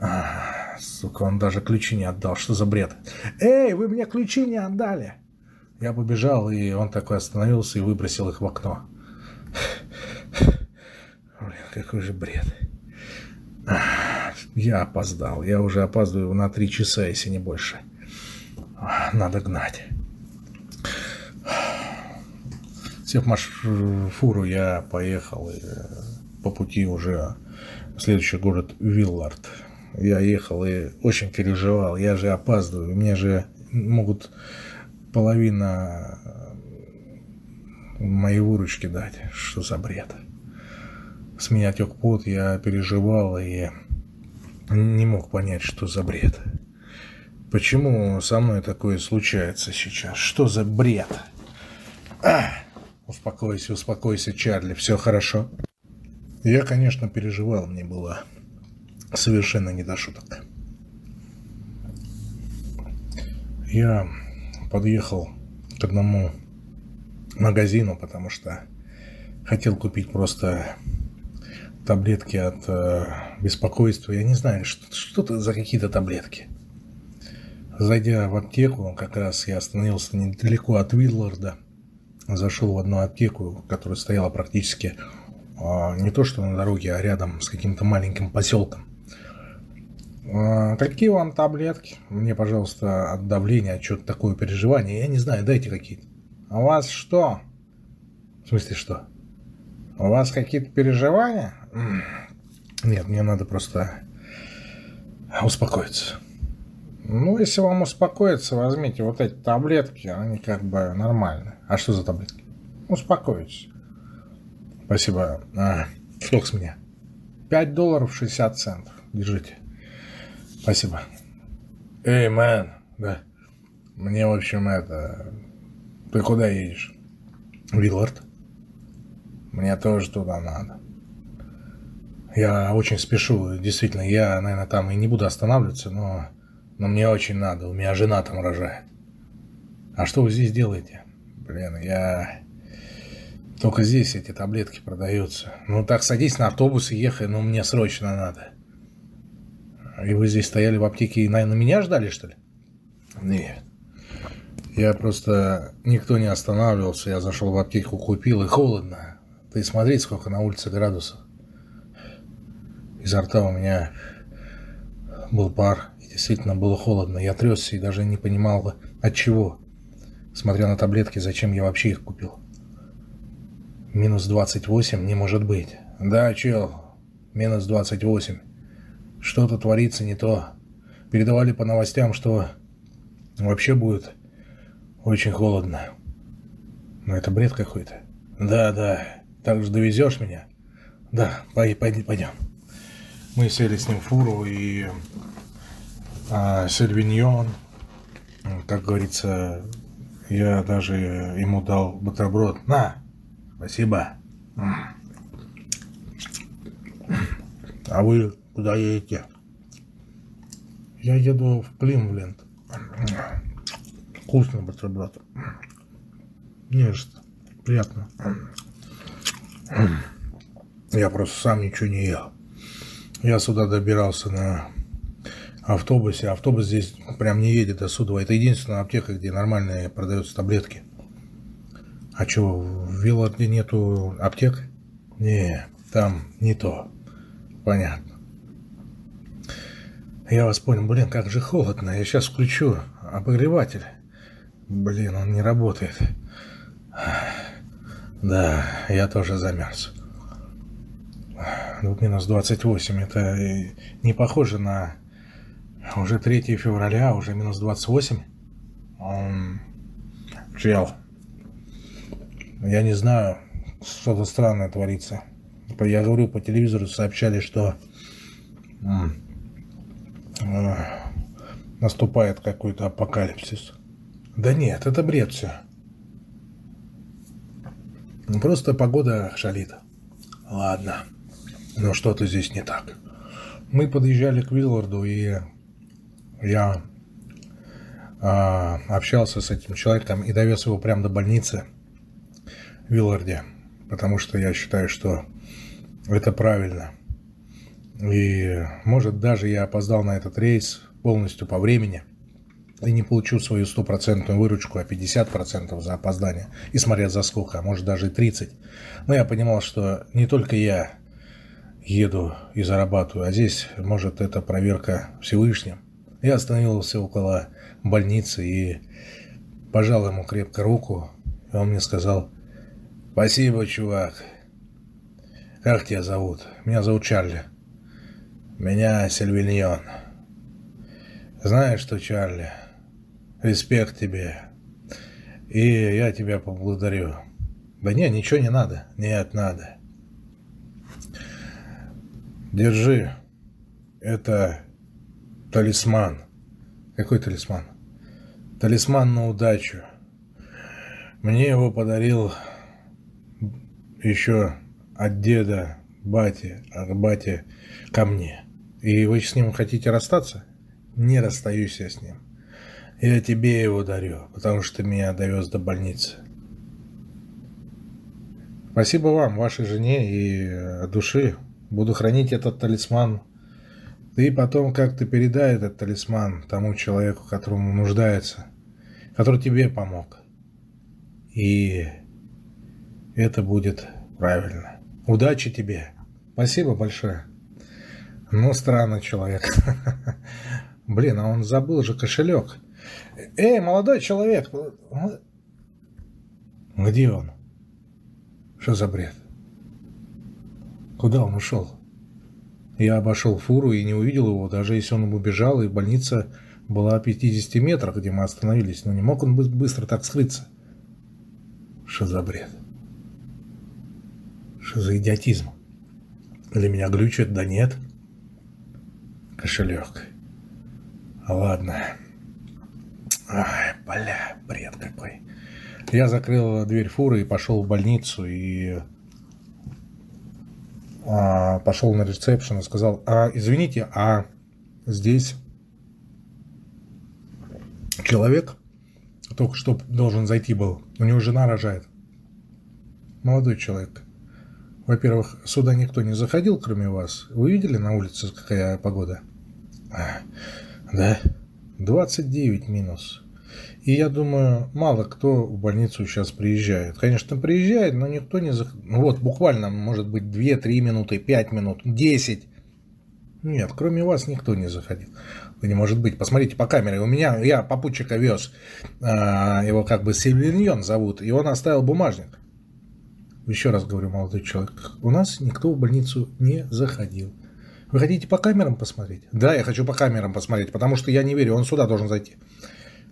А, сука, он даже ключи не отдал. Что за бред? Эй, вы мне ключи не отдали! Я побежал, и он такой остановился и выбросил их в окно. Блин, какой же бред. Я опоздал. Я уже опаздываю на три часа, если не больше. Надо гнать. Сев маш... фуру, я поехал. И э, по пути уже в следующий город Виллард. Я ехал и очень переживал. Я же опаздываю. Мне же могут половина э, моей выручки дать. Что за бред? С меня тек пот, я переживал и не мог понять, что за бред. Почему со мной такое случается сейчас? Что за бред? А! Успокойся, успокойся, Чарли, все хорошо. Я, конечно, переживал, мне было совершенно не до шуток. Я подъехал к одному магазину, потому что хотел купить просто таблетки от э, беспокойства. Я не знаю, что, что это за какие-то таблетки. Зайдя в аптеку, как раз я остановился недалеко от Вилларда, зашел в одну аптеку, которая стояла практически э, не то что на дороге, а рядом с каким-то маленьким поселком. А, какие вам таблетки? Мне, пожалуйста, от давления, что-то такое переживание. Я не знаю, дайте какие-то. А у вас что? В смысле что? У вас какие-то переживания? Нет, мне надо просто успокоиться. Ну, если вам успокоиться, возьмите вот эти таблетки, они как бы нормальные. А что за таблетки? Успокойтесь. Спасибо. А, сколько с меня? 5 долларов 60 центов. Держите. Спасибо. Эй, мэн. Да. Мне, в общем, это... Ты куда едешь? Виллард. Мне тоже туда надо. Я очень спешу, действительно. Я, наверное, там и не буду останавливаться, но, но мне очень надо. У меня жена там рожает. А что вы здесь делаете? Блин, я... Только здесь эти таблетки продаются. Ну так садись на автобус и ехай, но мне срочно надо. И вы здесь стояли в аптеке и, наверное, меня ждали, что ли? Нет. Я просто... Никто не останавливался. Я зашел в аптеку, купил, и холодно. Ты смотри, сколько на улице градусов. Изо рта у меня был пар. Действительно было холодно. Я трясся и даже не понимал, от чего. Смотря на таблетки, зачем я вообще их купил. Минус 28 не может быть. Да, чел, минус 28. Что-то творится не то. Передавали по новостям, что вообще будет очень холодно. Но это бред какой-то. Да, да. Так же довезешь меня? Да, пойди, пойдем. Мы сели с ним в фуру и а, Сильвиньон, как говорится, я даже ему дал бутерброд. На, спасибо. А вы Куда едете? Я еду в Плимвленд. Вкусно бутерброд. Нежно. Приятно. Я просто сам ничего не ел. Я сюда добирался на автобусе. Автобус здесь прям не едет до суда. Это единственная аптека, где нормальные продаются таблетки. А что, в Вилларде нету аптек? Не, там не то. Понятно. Я вас понял. Блин, как же холодно. Я сейчас включу обогреватель. Блин, он не работает. Да, я тоже замерз. Минус 28. Это не похоже на уже 3 февраля, уже минус 28. Он... Чел. Я не знаю, что-то странное творится. Я говорю, по телевизору сообщали, что Э, наступает какой-то апокалипсис. Да нет, это бред все. Просто погода шалит. Ладно. Но что-то здесь не так. Мы подъезжали к Вилларду, и я а, общался с этим человеком и довез его прямо до больницы в Вилларде, потому что я считаю, что это правильно. И, может, даже я опоздал на этот рейс полностью по времени и не получу свою стопроцентную выручку, а 50% за опоздание, и смотря за сколько, а может даже и 30. Но я понимал, что не только я еду и зарабатываю, а здесь, может, это проверка Всевышним. Я остановился около больницы и пожал ему крепко руку, и он мне сказал, «Спасибо, чувак. Как тебя зовут? Меня зовут Чарли. Меня Сильвиньон. Знаешь что, Чарли, респект тебе. И я тебя поблагодарю. Да не, ничего не надо. Нет, надо. Держи. Это талисман. Какой талисман? Талисман на удачу. Мне его подарил еще от деда бати, от бати ко мне. И вы с ним хотите расстаться? Не расстаюсь я с ним. Я тебе его дарю, потому что меня довез до больницы. Спасибо вам, вашей жене и от души Буду хранить этот талисман. Ты потом как-то передай этот талисман тому человеку, которому нуждается, который тебе помог. И это будет правильно. Удачи тебе. Спасибо большое. Ну, странный человек. [LAUGHS] Блин, а он забыл же кошелек. Эй, молодой человек! Где он? Что за бред? Куда он ушел? Я обошел фуру и не увидел его, даже если он убежал, и больница была в 50 метрах, где мы остановились, но не мог он быстро так скрыться. Что за бред? Что за идиотизм? Для меня глючит? Да нет. Кошелек. Ладно. Ай, бля, бред какой. Я закрыл дверь фуры и пошел в больницу, и а, пошел на ресепшн и сказал, а, извините, а здесь человек только что должен зайти был, у него жена рожает. Молодой человек. Во-первых, сюда никто не заходил, кроме вас. Вы видели на улице, какая погода? А, да, 29 минус. И я думаю, мало кто в больницу сейчас приезжает. Конечно, приезжает, но никто не... Зах... Ну вот, буквально, может быть, 2-3 минуты, 5 минут, 10. Нет, кроме вас никто не заходил. Не может быть. Посмотрите по камере. У меня, я попутчика вез, а, его как бы Сильвиньон зовут, и он оставил бумажник. Еще раз говорю, молодой человек, у нас никто в больницу не заходил. Вы хотите по камерам посмотреть? Да, я хочу по камерам посмотреть, потому что я не верю, он сюда должен зайти.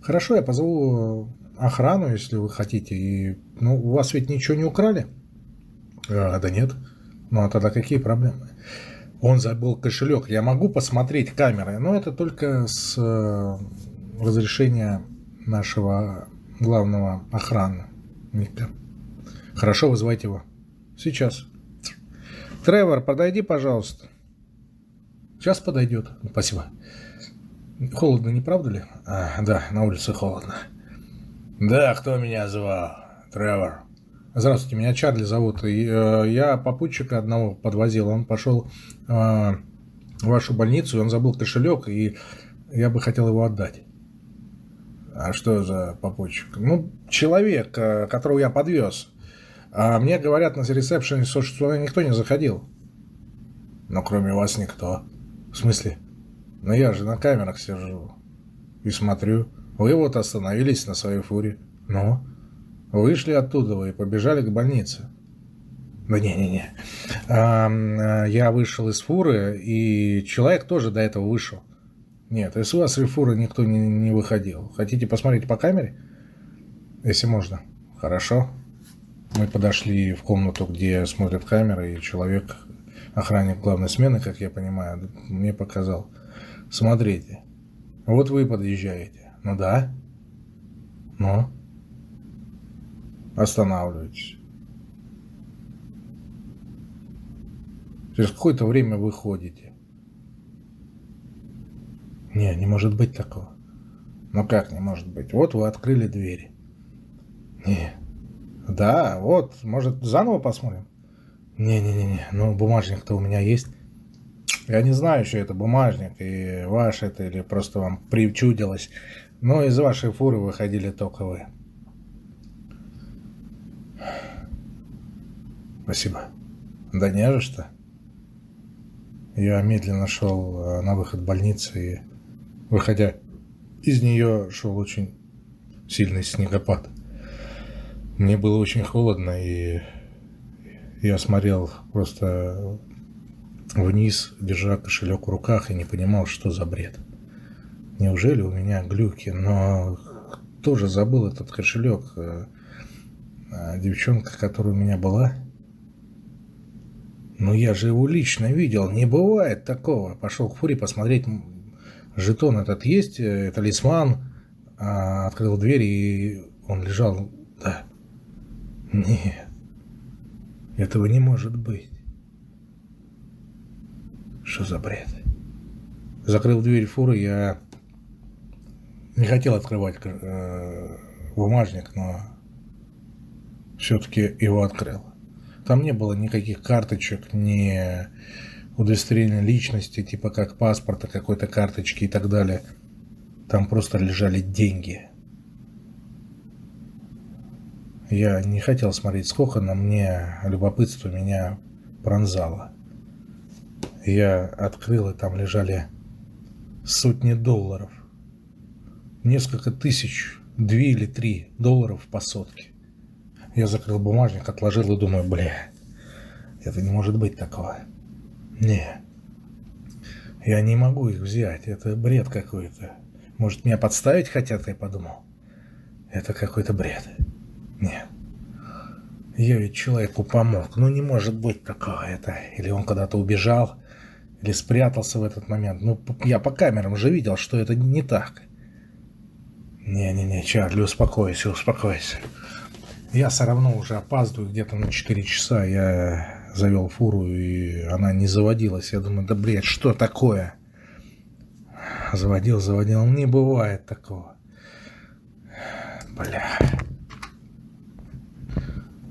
Хорошо, я позову охрану, если вы хотите. И, ну, у вас ведь ничего не украли? А, да нет. Ну, а тогда какие проблемы? Он забыл кошелек. Я могу посмотреть камеры, но это только с э, разрешения нашего главного охранника. Хорошо, вызывайте его. Сейчас. Тревор, подойди, пожалуйста. Сейчас подойдет. Спасибо. Холодно, не правда ли? А, да, на улице холодно. Да, кто меня звал? Тревор. Здравствуйте, меня Чарли зовут. И, э, я попутчика одного подвозил. Он пошел э, в вашу больницу, он забыл кошелек, и я бы хотел его отдать. А что за попутчик? Ну, человек, э, которого я подвез. А мне говорят на ресепшене, что никто не заходил. Но кроме вас никто. В смысле? Но я же на камерах сижу и смотрю. Вы вот остановились на своей фуре. Ну, вышли оттуда вы и побежали к больнице. Да не-не-не. А, я вышел из фуры, и человек тоже до этого вышел. Нет, из вас фуры никто не, не выходил. Хотите посмотреть по камере? Если можно. Хорошо. Мы подошли в комнату, где смотрят камеры, и человек, охранник главной смены, как я понимаю, мне показал – Смотрите, вот вы подъезжаете. Ну да. Ну? Останавливайтесь. Через какое-то время вы ходите. Не, не может быть такого. Ну как не может быть? Вот вы открыли двери. Не. Да, вот, может, заново посмотрим? Не-не-не, ну бумажник-то у меня есть. Я не знаю, что это бумажник, и ваш это, или просто вам причудилось. Но из вашей фуры выходили только вы. Спасибо. Да не за что. Я медленно шел э, на выход больницы и, выходя из нее, шел очень сильный снегопад. Мне было очень холодно, и я смотрел просто вниз, держа кошелек в руках, и не понимал, что за бред. Неужели у меня глюки? Но тоже забыл этот кошелек. Э, а девчонка, которая у меня была. Но я же его лично видел. Не бывает такого. Пошел к Фуре посмотреть. Жетон этот есть, э, талисман. А, открыл дверь, и он лежал. Да. Нет. Этого не может быть. Что за бред? Закрыл дверь фуры, я не хотел открывать э, бумажник, но все-таки его открыл. Там не было никаких карточек, ни удостоверения личности, типа как паспорта, какой-то карточки и так далее. Там просто лежали деньги. Я не хотел смотреть сколько, но мне любопытство меня пронзало. Я открыл, и там лежали сотни долларов. Несколько тысяч, две или три долларов по сотке. Я закрыл бумажник, отложил и думаю, бля, это не может быть такого. Не, я не могу их взять, это бред какой-то. Может, меня подставить хотят, я подумал. Это какой-то бред. Нет. Я ведь человеку помог. Ну, не может быть такого это. Или он куда-то убежал, или спрятался в этот момент. Ну, я по камерам же видел, что это не так. Не-не-не, Чарли, успокойся, успокойся. Я все равно уже опаздываю где-то на 4 часа. Я завел фуру, и она не заводилась. Я думаю, да, блядь, что такое? Заводил, заводил. Не бывает такого. Бля.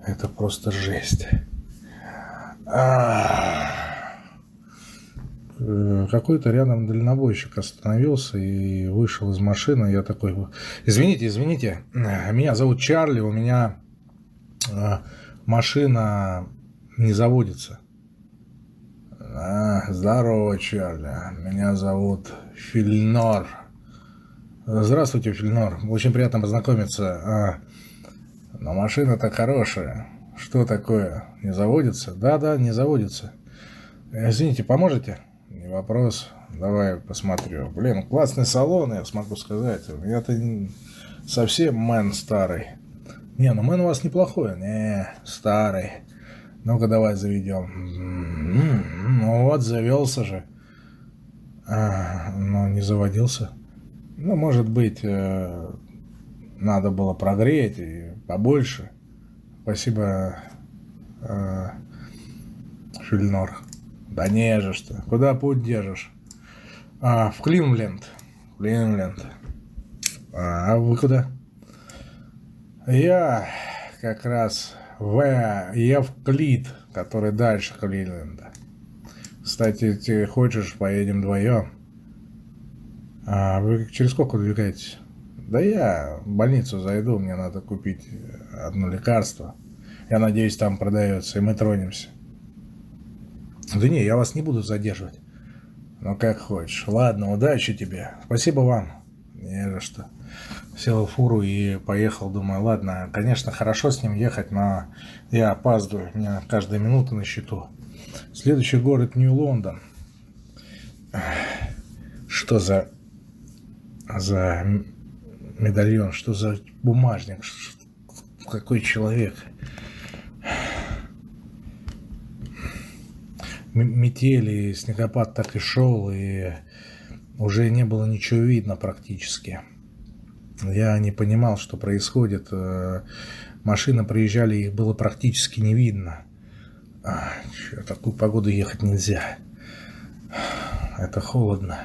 Это просто жесть. А. Э, какой-то рядом дальнобойщик остановился и вышел из машины. Я такой, извините, извините, меня зовут Чарли, у меня э, машина не заводится. А, здорово, Чарли. Меня зовут Фильнор. Здравствуйте, Фильнор. Очень приятно познакомиться. А, но машина-то хорошая. Что такое? Не заводится? Да-да, не заводится. Извините, поможете? Не вопрос. Давай посмотрю. Блин, классный салон, я смогу сказать. Я-то совсем мэн старый. Не, ну мэн у вас неплохой. Не, старый. Ну-ка давай заведем. Ну вот, завелся же. А, но не заводился. Ну, может быть, э, надо было прогреть и побольше. Спасибо, э, Шильнор. Да не же что. Куда путь держишь? А, в Клинленд. Клинленд. А, а вы куда? Я как раз в Евклид, который дальше Клинленда. Кстати, ты хочешь, поедем вдвоем? А вы через сколько двигаетесь? Да я в больницу зайду, мне надо купить одно лекарство. Я надеюсь, там продается, и мы тронемся. Да не, я вас не буду задерживать. Ну, как хочешь. Ладно, удачи тебе. Спасибо вам. Не за что. Сел в фуру и поехал. Думаю, ладно, конечно, хорошо с ним ехать, но я опаздываю. У меня каждая минута на счету. Следующий город Нью-Лондон. Что за... за медальон, что за бумажник, какой человек. Метели, снегопад так и шел, и уже не было ничего видно практически. Я не понимал, что происходит. Э, машины проезжали, их было практически не видно. А, чё, такую погоду ехать нельзя. Это холодно.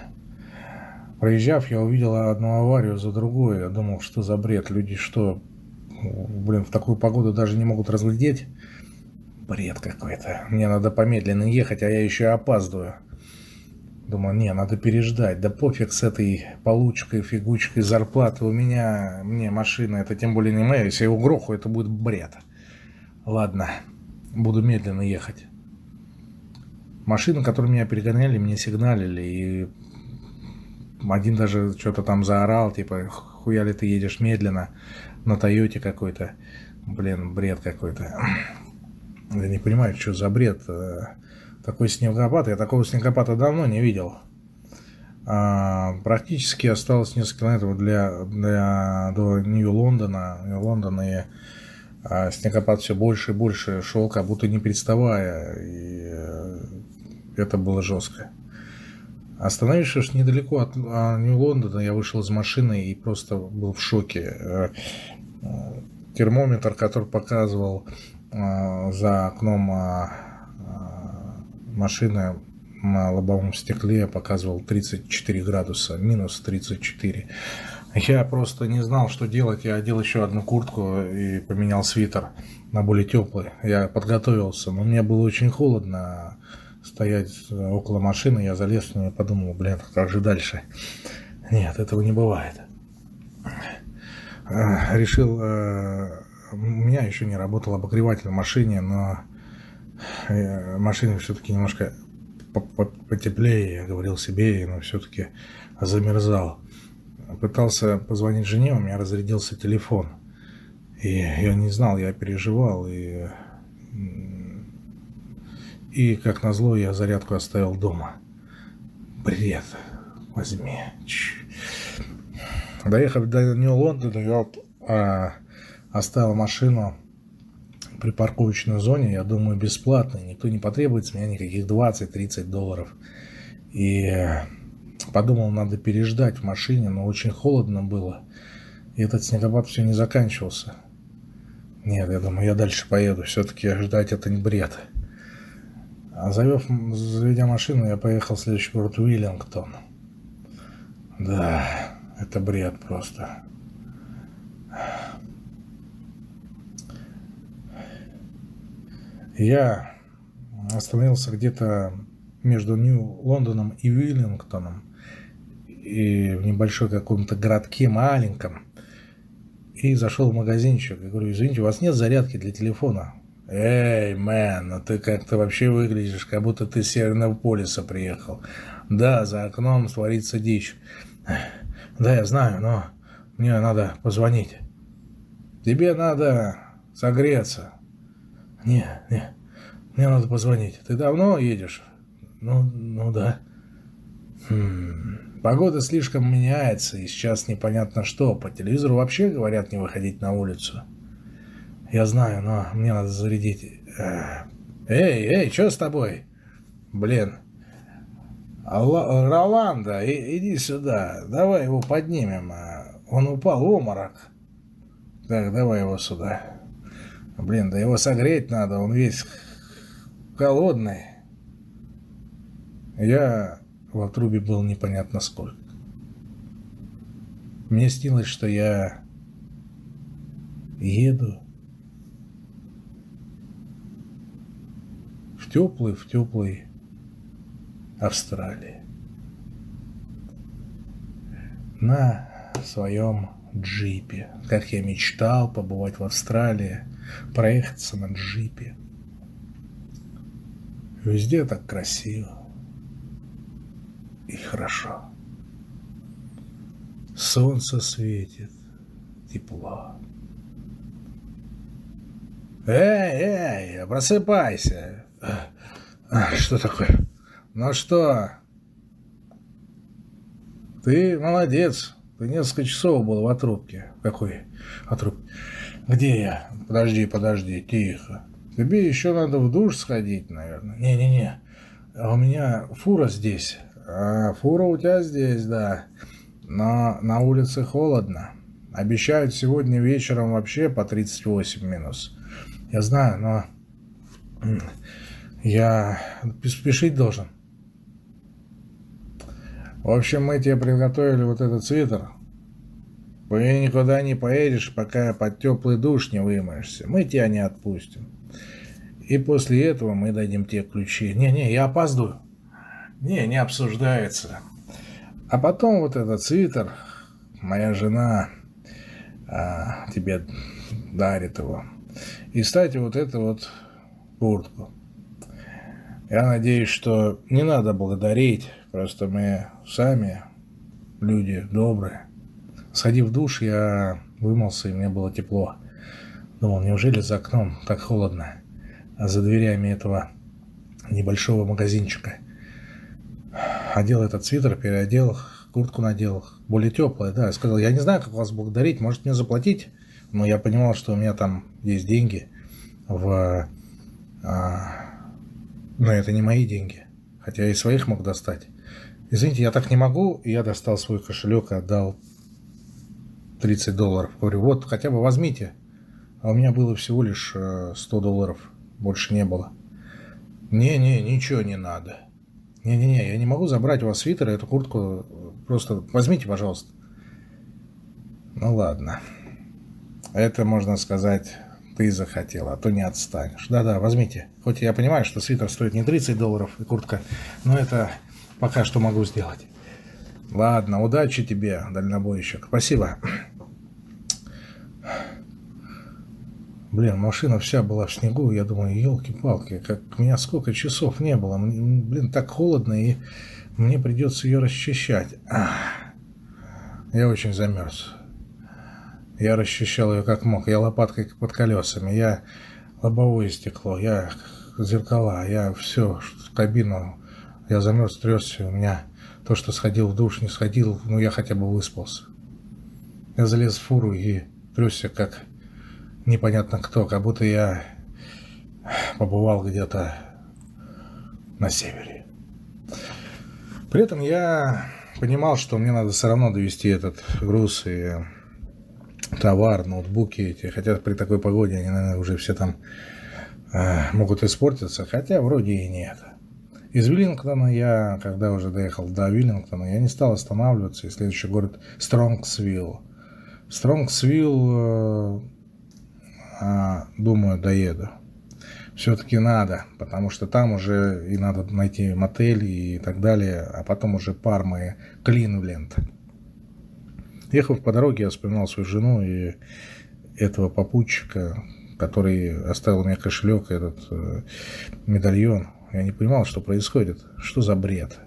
Проезжав, я увидел одну аварию за другой. Я думал, что за бред. Люди что, блин, в такую погоду даже не могут разглядеть? Бред какой-то. Мне надо помедленно ехать, а я еще опаздываю. Думаю, не, надо переждать. Да пофиг с этой получкой, фигучкой зарплаты. У меня, мне машина, это тем более не моя. Если я его гроху, это будет бред. Ладно, буду медленно ехать. Машины, которые меня перегоняли, мне сигналили. И один даже что-то там заорал, типа, хуя ли ты едешь медленно на Тойоте какой-то. Блин, бред какой-то. Я не понимаю, что за бред. Э, такой снегопад. Я такого снегопада давно не видел. А, практически осталось несколько километров для, для, до Нью-Лондона. Нью-Лондон и а, снегопад все больше и больше шел, как будто не переставая. И э, это было жестко. Остановившись недалеко от а, Нью-Лондона, я вышел из машины и просто был в шоке. Э, термометр, который показывал за окном машина на лобовом стекле показывал 34 градуса, минус 34. Я просто не знал, что делать. Я одел еще одну куртку и поменял свитер на более теплый. Я подготовился, но мне было очень холодно стоять около машины. Я залез и подумал, блин, как же дальше? Нет, этого не бывает. Решил, э, у меня еще не работал обогреватель в машине, но Э, машине все-таки немножко потеплее, я говорил себе, но все-таки замерзал. Пытался позвонить жене, у меня разрядился телефон. И я не знал, я переживал. И, и как назло, я зарядку оставил дома. Бред. Возьми. Доехав до Нью-Лондона, я а, оставил машину при парковочной зоне, я думаю, бесплатный. Никто не потребует с меня никаких 20-30 долларов. И подумал, надо переждать в машине, но очень холодно было. И этот снегопад все не заканчивался. Нет, я думаю, я дальше поеду. Все-таки ждать это не бред. А завев, заведя машину, я поехал в следующий город Уиллингтон. Да, это бред просто. Я остановился где-то между Нью-Лондоном и Уиллингтоном, и в небольшой каком-то городке маленьком, и зашел в магазинчик, и говорю, извините, у вас нет зарядки для телефона? Эй, мэн, ну ты как-то вообще выглядишь, как будто ты с Северного полюса приехал. Да, за окном творится дичь. Да, я знаю, но мне надо позвонить. Тебе надо согреться. Не, не, мне надо позвонить. Ты давно едешь? Ну, ну да. Хм. Погода слишком меняется, и сейчас непонятно что. По телевизору вообще говорят не выходить на улицу. Я знаю, но мне надо зарядить. Эй, эй, что с тобой? Блин. Роланда, иди сюда. Давай его поднимем. Он упал в обморок. Так, давай его сюда. Блин, да его согреть надо, он весь холодный. Я в отрубе был непонятно сколько. Мне снилось, что я еду в теплый, в теплый Австралии. На своем джипе. Как я мечтал побывать в Австралии – проехаться на джипе. Везде так красиво и хорошо. Солнце светит, тепло. Эй, эй, просыпайся. А, что такое? Ну что? Ты молодец. Ты несколько часов был в отрубке. Какой отрубке? Где я? Подожди, подожди, тихо. Тебе еще надо в душ сходить, наверное. Не-не-не. А у меня фура здесь. А, фура у тебя здесь, да. Но на улице холодно. Обещают сегодня вечером вообще по 38 минус. Я знаю, но я спешить должен. В общем, мы тебе приготовили вот этот свитер. Ты никуда не поедешь, пока под теплый душ не вымоешься. Мы тебя не отпустим. И после этого мы дадим тебе ключи. Не-не, я опаздываю. Не, не обсуждается. А потом вот этот свитер, моя жена а, тебе дарит его. И, кстати, вот эту вот куртку. Я надеюсь, что не надо благодарить, просто мы сами люди добрые. Сходив в душ, я вымылся, и мне было тепло. Думал, неужели за окном так холодно? А за дверями этого небольшого магазинчика. Одел этот свитер, переодел, куртку надел, более теплая, да. Я сказал, я не знаю, как вас благодарить, может мне заплатить? Но я понимал, что у меня там есть деньги в... А, но это не мои деньги, хотя я и своих мог достать. Извините, я так не могу, и я достал свой кошелек и отдал 30 долларов. Говорю, вот, хотя бы возьмите. А у меня было всего лишь 100 э, долларов, больше не было. Не-не, ничего не надо. Не-не-не, я не могу забрать у вас свитер и эту куртку. Просто возьмите, пожалуйста. Ну ладно. Это, можно сказать, ты захотел, а то не отстанешь. Да-да, возьмите. Хоть я понимаю, что свитер стоит не 30 долларов и куртка, но это пока что могу сделать. Ладно, удачи тебе, дальнобойщик. Спасибо. Блин, машина вся была в снегу, я думаю, елки-палки, как меня сколько часов не было. Блин, так холодно, и мне придется ее расчищать. Ах, я очень замерз. Я расчищал ее как мог. Я лопаткой под колесами, я лобовое стекло, я зеркала, я все, кабину. Я замерз, тресся, у меня то, что сходил в душ, не сходил, ну я хотя бы выспался. Я залез в фуру и тресся, как непонятно кто, как будто я побывал где-то на севере. При этом я понимал, что мне надо все равно довести этот груз и товар, ноутбуки эти. Хотя при такой погоде они, наверное, уже все там э, могут испортиться. Хотя вроде и нет. Из Виллингтона я, когда уже доехал до Виллингтона, я не стал останавливаться. И следующий город Стронгсвилл. Стронгсвилл э, думаю, доеду. Все-таки надо, потому что там уже и надо найти мотель и так далее, а потом уже Парма и Клинвленд. Ехав по дороге, я вспоминал свою жену и этого попутчика, который оставил мне кошелек, этот э, медальон. Я не понимал, что происходит, что за бред.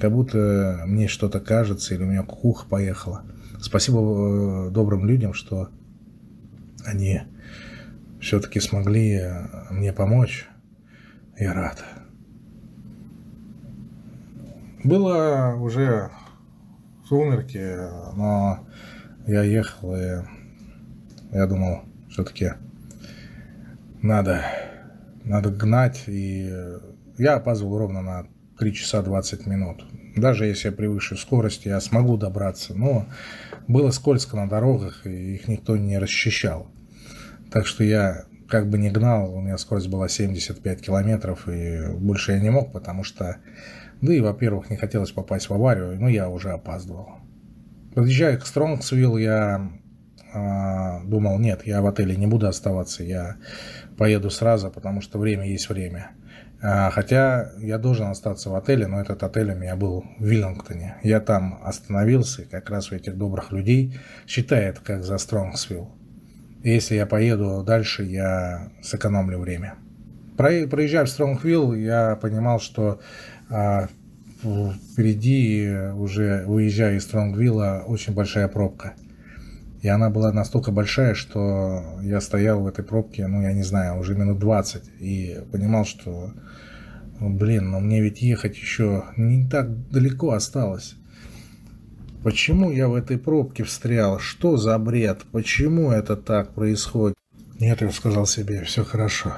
Как будто мне что-то кажется или у меня кукуха поехала. Спасибо э, добрым людям, что они все-таки смогли э, мне помочь, я рад. Было уже сумерки, но я ехал, и я думал, все-таки надо, надо гнать, и я опаздывал ровно на 3 часа 20 минут. Даже если я превышу скорость, я смогу добраться, но было скользко на дорогах, и их никто не расчищал. Так что я как бы не гнал, у меня скорость была 75 километров, и больше я не мог, потому что, да и, во-первых, не хотелось попасть в аварию, но я уже опаздывал. Подъезжая к Стронгсвилл, я э, думал, нет, я в отеле не буду оставаться, я поеду сразу, потому что время есть время. А, хотя я должен остаться в отеле, но этот отель у меня был в Виллингтоне. Я там остановился, как раз у этих добрых людей считает как за Стронгсвилл. Если я поеду дальше, я сэкономлю время. Проезжая в Стронгвилл, я понимал, что а, впереди, уже выезжая из Стронгвилла, очень большая пробка. И она была настолько большая, что я стоял в этой пробке, ну, я не знаю, уже минут 20. И понимал, что, блин, но мне ведь ехать еще не так далеко осталось. Почему я в этой пробке встрял? Что за бред? Почему это так происходит? Нет, я сказал себе, все хорошо.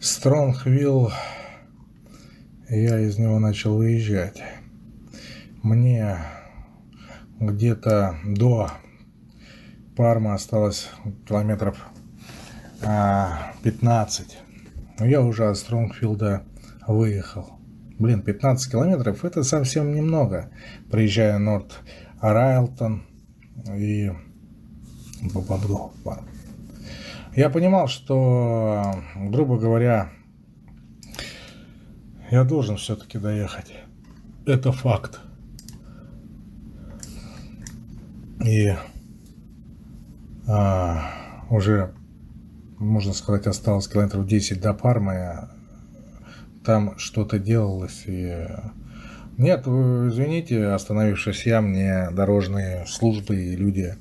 Стронгвилл, я из него начал выезжать. Мне где-то до Парма осталось километров а, 15. Но я уже от Стронгфилда выехал. Блин, 15 километров это совсем немного. Приезжая Норт Райлтон и Бабабду. Я понимал, что, грубо говоря, я должен все-таки доехать. Это факт. И а, уже, можно сказать, осталось километров 10 до Пармы. Там что-то делалось. И... Нет, извините, остановившись я, мне дорожные службы и люди,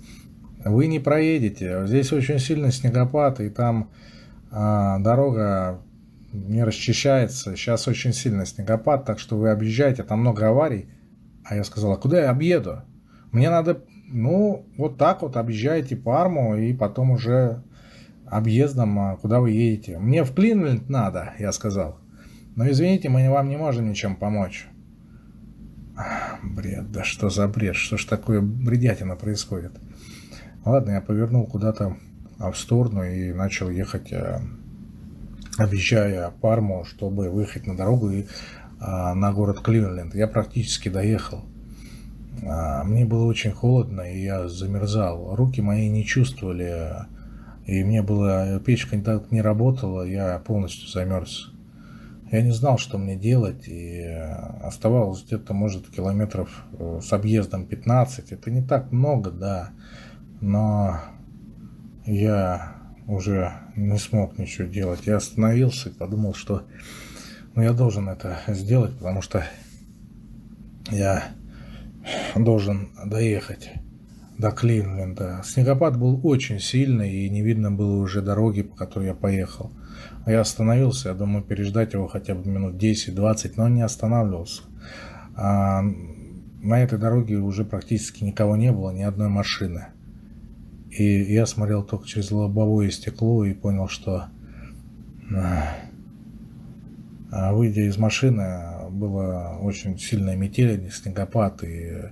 вы не проедете. Здесь очень сильный снегопад, и там а, дорога не расчищается. Сейчас очень сильный снегопад, так что вы объезжаете, там много аварий. А я сказал, а куда я объеду? Мне надо, ну, вот так вот объезжаете Парму и потом уже объездом, а куда вы едете. Мне в Клинленд надо, я сказал. Но извините, мы вам не можем ничем помочь. Бред, да что за бред, что ж такое бредятина происходит? Ладно, я повернул куда-то в сторону и начал ехать а, объезжая Парму, чтобы выехать на дорогу и а, на город Кливленд. Я практически доехал. А, мне было очень холодно, и я замерзал. Руки мои не чувствовали, и мне было... Печка так не работала, я полностью замерз. Я не знал, что мне делать, и оставалось где-то, может, километров э, с объездом 15. Это не так много, да, но я уже не смог ничего делать. Я остановился и подумал, что ну, я должен это сделать, потому что я должен доехать до Кливленда. Снегопад был очень сильный, и не видно было уже дороги, по которой я поехал. Я остановился, я думаю, переждать его хотя бы минут 10-20, но не останавливался. А на этой дороге уже практически никого не было, ни одной машины. И я смотрел только через лобовое стекло и понял, что а, выйдя из машины, было очень сильная метель, снегопад, и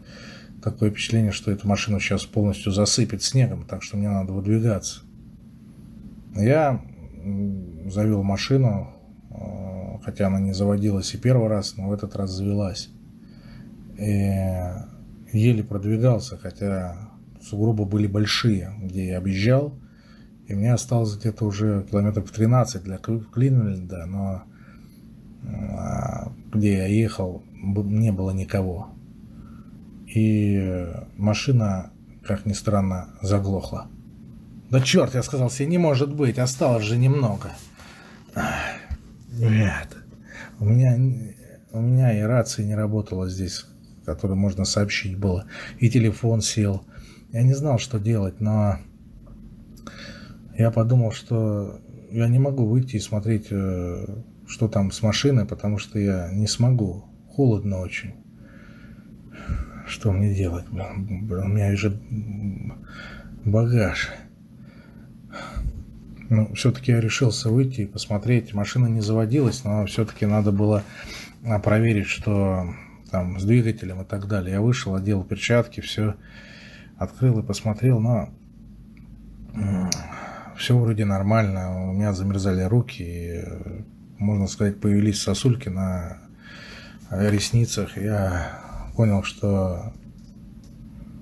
такое впечатление, что эту машину сейчас полностью засыпет снегом, так что мне надо выдвигаться. Я завел машину, а, хотя она не заводилась и первый раз, но в этот раз завелась. И еле продвигался, хотя сугробы были большие, где я объезжал, и мне осталось где-то уже километров 13 для Клинленда, но а, где я ехал, не было никого. И машина, как ни странно, заглохла. Да черт, я сказал себе, не может быть, осталось же немного. Нет, у меня, у меня и рация не работала здесь, которой можно сообщить было, и телефон сел, я не знал, что делать, но я подумал, что я не могу выйти и смотреть, э, что там с машиной, потому что я не смогу. Холодно очень. Что мне делать? У меня же багаж. Ну, все-таки я решился выйти и посмотреть. Машина не заводилась, но все-таки надо было а, проверить, что там с двигателем и так далее. Я вышел, одел перчатки, все открыл и посмотрел, но все вроде нормально. У меня замерзали руки, и, можно сказать, появились сосульки на ресницах. Я понял, что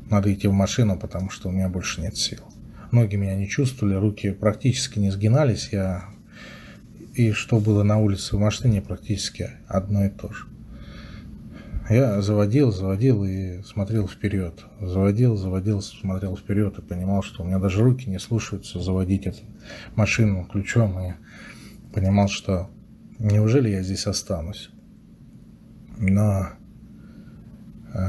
надо идти в машину, потому что у меня больше нет сил. Ноги меня не чувствовали, руки практически не сгинались. Я... И что было на улице в машине, практически одно и то же. Я заводил, заводил и смотрел вперед. Заводил, заводил, смотрел вперед и понимал, что у меня даже руки не слушаются заводить эту машину ключом. И понимал, что неужели я здесь останусь? Но э,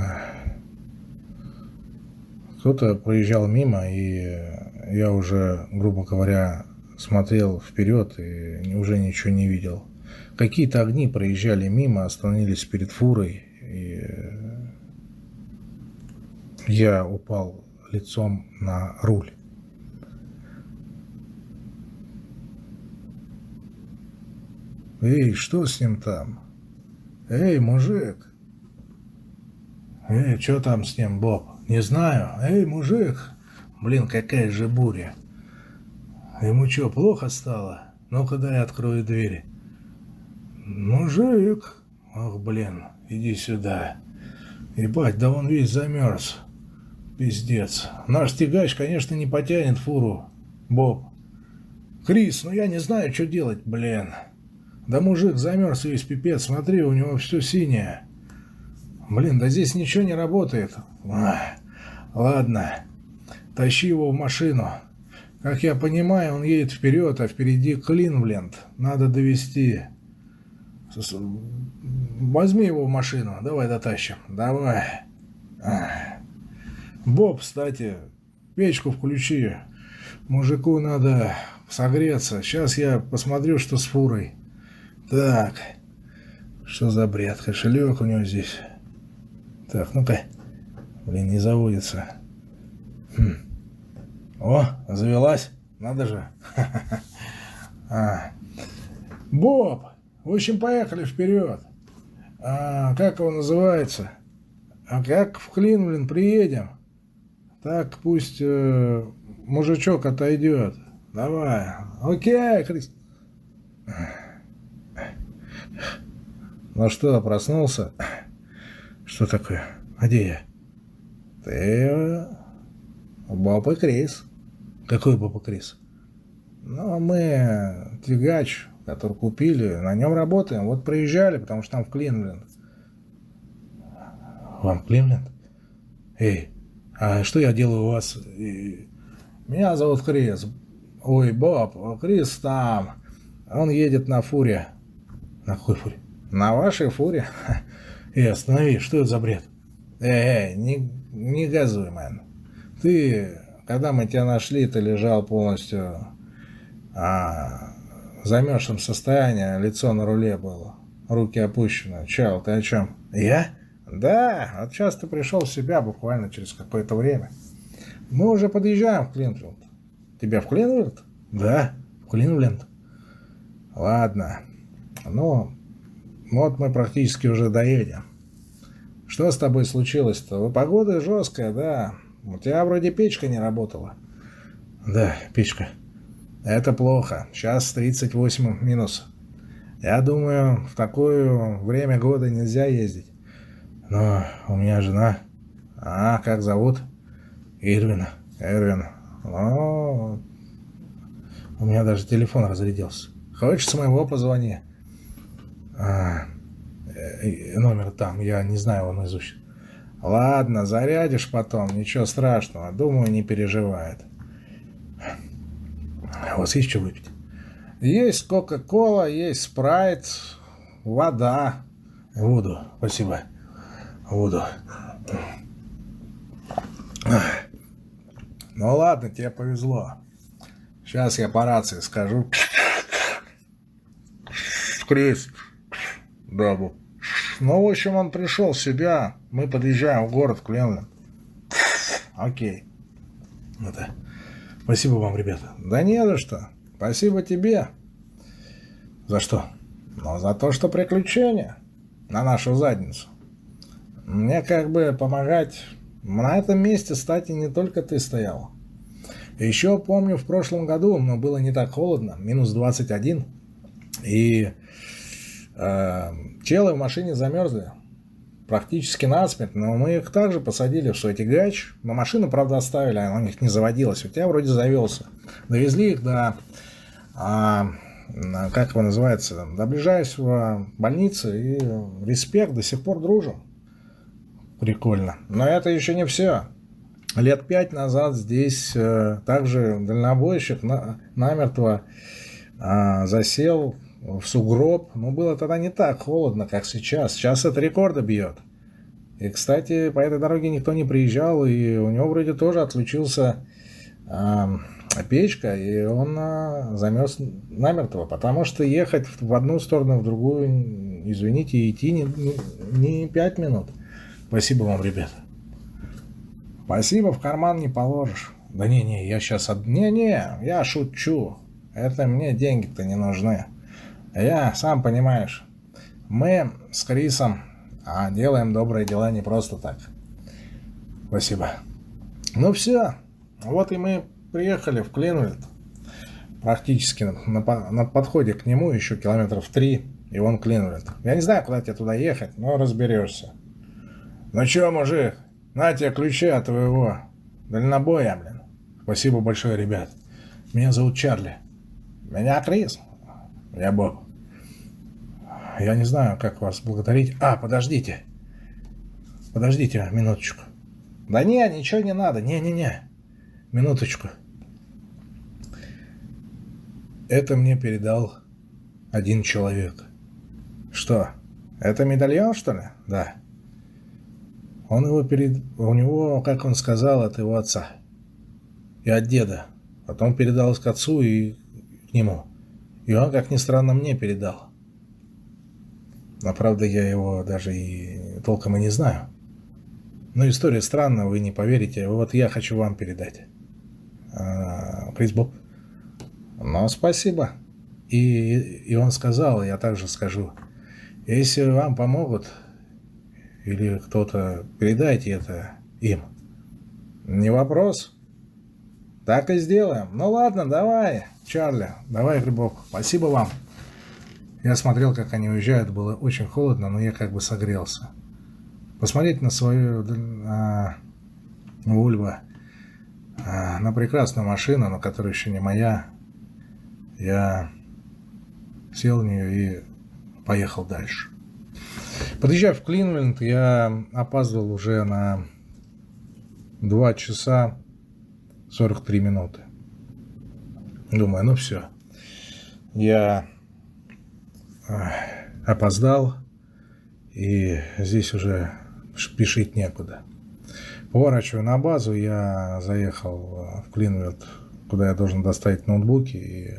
кто-то проезжал мимо, и я уже, грубо говоря, смотрел вперед и уже ничего не видел. Какие-то огни проезжали мимо, остановились перед фурой, и я упал лицом на руль. Эй, что с ним там? Эй, мужик! Эй, что там с ним, Боб? Не знаю. Эй, мужик! Блин, какая же буря. Ему что, плохо стало? Ну-ка дай открою двери. Мужик. Ох, блин, иди сюда. Ебать, да он весь замерз. Пиздец. Наш тягач, конечно, не потянет фуру. Боб. Крис, ну я не знаю, что делать, блин. Да мужик замерз весь пипец, смотри, у него все синее. Блин, да здесь ничего не работает. Ах, ладно, тащи его в машину. Как я понимаю, он едет вперед, а впереди Клинвленд. Надо довести. Возьми его в машину, давай дотащим. Давай. Ах. Боб, кстати, печку включи. Мужику надо согреться. Сейчас я посмотрю, что с фурой. Так. Что за бред? Кошелек у него здесь. Так, ну-ка. Блин, не заводится. Хм. О, завелась. Надо же. [LAUGHS] А. Боб! В общем, поехали вперед. А, как его называется? А как в Клинвлин приедем? Так пусть э, мужичок отойдет. Давай. Окей, Крис. Ну что, проснулся? Что такое? Где я? Ты э, Боб и Крис. Какой и Крис? Ну, мы тягач, который купили, на нем работаем. Вот приезжали, потому что там в Клинленд. Вам Клинленд? Эй, а что я делаю у вас? Меня зовут Крис. Ой, Боб, Крис там. Он едет на фуре. На какой фуре? На вашей фуре? [LAUGHS] Эй, останови, что это за бред? Эй, эй, не, не газуй, мэн. Ты, когда мы тебя нашли, ты лежал полностью а, в замерзшем состоянии, лицо на руле было, руки опущены. Чал, ты о чем? Я? Да, вот сейчас ты пришел в себя буквально через какое-то время. Мы уже подъезжаем в Клинфилд. Тебя в Клинфилд? Да, в Клинфилд. Ладно. Ну, вот мы практически уже доедем. Что с тобой случилось-то? Погода жесткая, да. У тебя вроде печка не работала. Да, печка. Это плохо. Сейчас 38 минус. Я думаю, в такое время года нельзя ездить. Но у меня жена... А, как зовут? Ирвин. Эрвин. О, у меня даже телефон разрядился. Хочешь с моего позвони? А, э, номер там, я не знаю его наизусть. Ладно, зарядишь потом, ничего страшного. Думаю, не переживает. У вас есть что выпить? Есть Кока-Кола, есть Спрайт, вода. Воду, спасибо. Воду. Ну ладно, тебе повезло. Сейчас я по рации скажу. Крис. Да, Боб. Ну, в общем, он пришел в себя. Мы подъезжаем в город Кленленд. Окей. Это. Спасибо вам, ребята. Да не за что. Спасибо тебе. За что? Ну, за то, что приключения. На нашу задницу. Мне как бы помогать... На этом месте, кстати, не только ты стоял. Еще помню, в прошлом году, но было не так холодно, минус 21. И челы в машине замерзли. Практически насмерть, но мы их также посадили в свой тягач. На машину, правда, оставили, она у них не заводилась. У тебя вроде завелся. Довезли их до... А, как его называется, до ближайшего больницы, и респект, до сих пор дружим. Прикольно. Но это еще не все. Лет пять назад здесь э, также дальнобойщик на, намертво э, засел в сугроб. Но было тогда не так холодно, как сейчас. Сейчас это рекорды бьет. И, кстати, по этой дороге никто не приезжал, и у него вроде тоже отключился э, печка, и он э, замерз намертво, потому что ехать в одну сторону, в другую, извините, идти не, не, не 5 минут. Спасибо вам, ребята. Спасибо, в карман не положишь. Да не-не, я сейчас... От... Не-не, я шучу. Это мне деньги-то не нужны. Я, сам понимаешь, мы с Крисом а, делаем добрые дела не просто так. Спасибо. Ну все, Вот и мы приехали в Клинвельд. Практически на, на подходе к нему еще километров три, и он Клинвельд. Я не знаю, куда тебе туда ехать, но разберешься. Ну че, мужик, на тебе ключи от твоего дальнобоя, блин. Спасибо большое, ребят. Меня зовут Чарли. Меня Крис. Я Боб. Я не знаю, как вас благодарить. А, подождите. Подождите минуточку. Да не, ничего не надо. Не-не-не. Минуточку. Это мне передал один человек. Что? Это медальон, что ли? Да. Он его перед... У него, как он сказал, от его отца. И от деда. Потом передал к отцу и к нему. И он, как ни странно, мне передал. Но, правда, я его даже и толком и не знаю. Но история странная, вы не поверите. Вот я хочу вам передать. А, Боб. Ну, спасибо. И, и он сказал, я также скажу, если вам помогут, или кто-то, передайте это им. Не вопрос. Так и сделаем. Ну ладно, давай, Чарли, давай, Грибок. Спасибо вам. Я смотрел, как они уезжают, было очень холодно, но я как бы согрелся. Посмотреть на свою а, Вульво, а, на прекрасную машину, но которая еще не моя, я сел в нее и поехал дальше. Подъезжая в Клинленд, я опаздывал уже на 2 часа 43 минуты. Думаю, ну все. Я опоздал, и здесь уже спешить некуда. Поворачиваю на базу, я заехал в Клинвилд, куда я должен доставить ноутбуки, и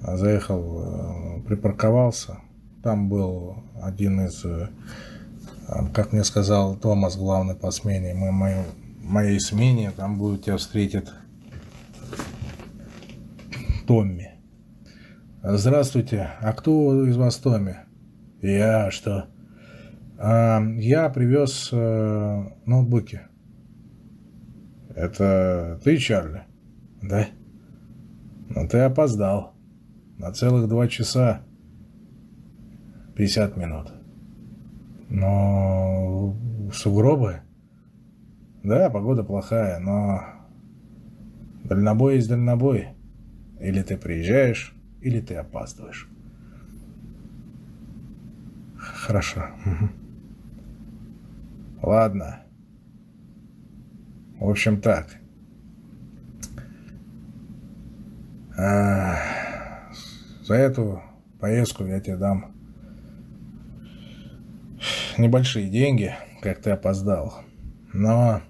заехал, припарковался. Там был один из, как мне сказал Томас, главный по смене, мы, мы, моей смене, там будет тебя встретит Томми. Здравствуйте. А кто из вас Томми? Я что? А, я привез э, ноутбуки. Это ты, Чарли? Да. Ну ты опоздал. На целых два часа 50 минут. Но сугробы? Да, погода плохая, но дальнобой есть дальнобой. Или ты приезжаешь, или ты опаздываешь. Хорошо. Ладно. В общем, так. А, за эту поездку я тебе дам небольшие деньги, как ты опоздал. Но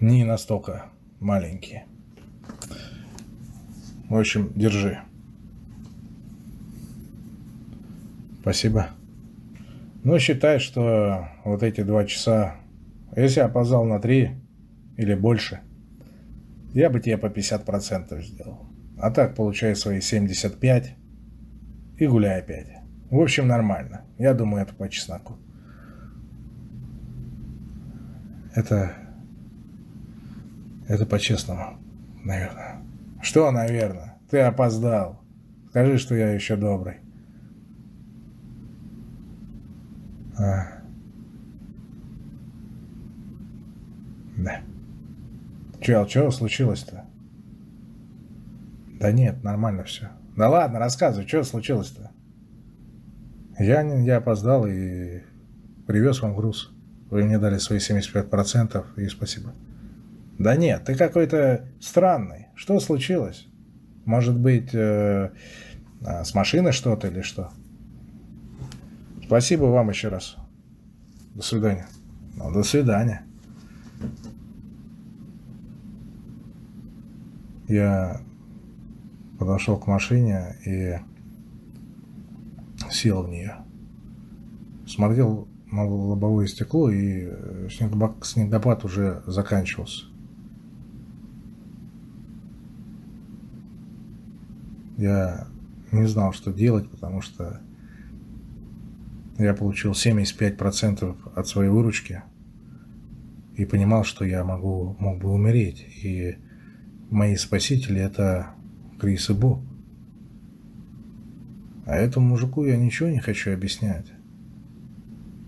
не настолько маленькие. В общем, держи. Спасибо. Ну, считай, что вот эти два часа, если опоздал на три или больше, я бы тебе по 50% сделал. А так получаю свои 75 и гуляй опять. В общем, нормально. Я думаю, это по чесноку. Это... Это по-честному, наверное. Что, наверное? Ты опоздал. Скажи, что я еще добрый. А. Да. Чел, что случилось-то? Да нет, нормально все. Да ладно, рассказывай, что случилось-то? Я, я опоздал и привез вам груз. Вы мне дали свои 75% и спасибо. Да нет, ты какой-то странный. Что случилось? Может быть, э, а, с машиной что-то или что? Спасибо вам еще раз. До свидания. Ну, до свидания. Я подошел к машине и сел в нее. Смотрел на лобовое стекло, и снегопад уже заканчивался. Я не знал, что делать, потому что я получил 75% от своей выручки. и понимал, что я могу, мог бы умереть. И мои спасители – это Крис и Боб. А этому мужику я ничего не хочу объяснять.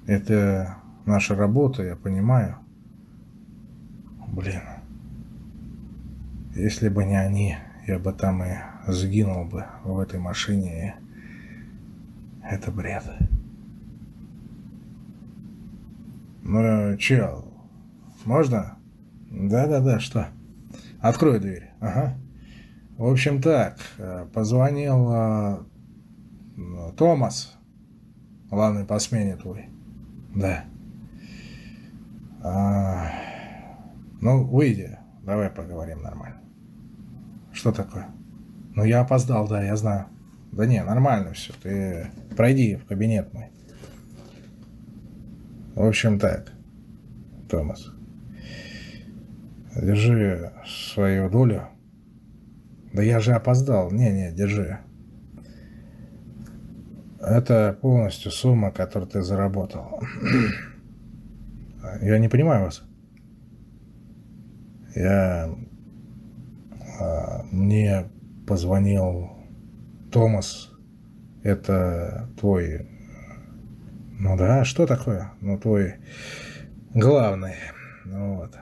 Это наша работа, я понимаю. Блин. Если бы не они, я бы там и сгинул бы в этой машине. Это бред. Ну, чел, можно? Да-да-да, что? Открой дверь. Ага. В общем так, э, позвонил э, Томас, главный по смене твой. Да. А, ну, выйди, давай поговорим нормально. Что такое? Ну, я опоздал, да, я знаю. Да не, нормально все, ты пройди в кабинет мой. В общем так, Томас, держи свою долю. Да я же опоздал. Не-не, держи. Это полностью сумма, которую ты заработал. [CLEARS THROAT] Я не понимаю вас. Я... А, мне позвонил Томас. Это твой... Ну да, что такое? Ну, твой главный. Ну вот.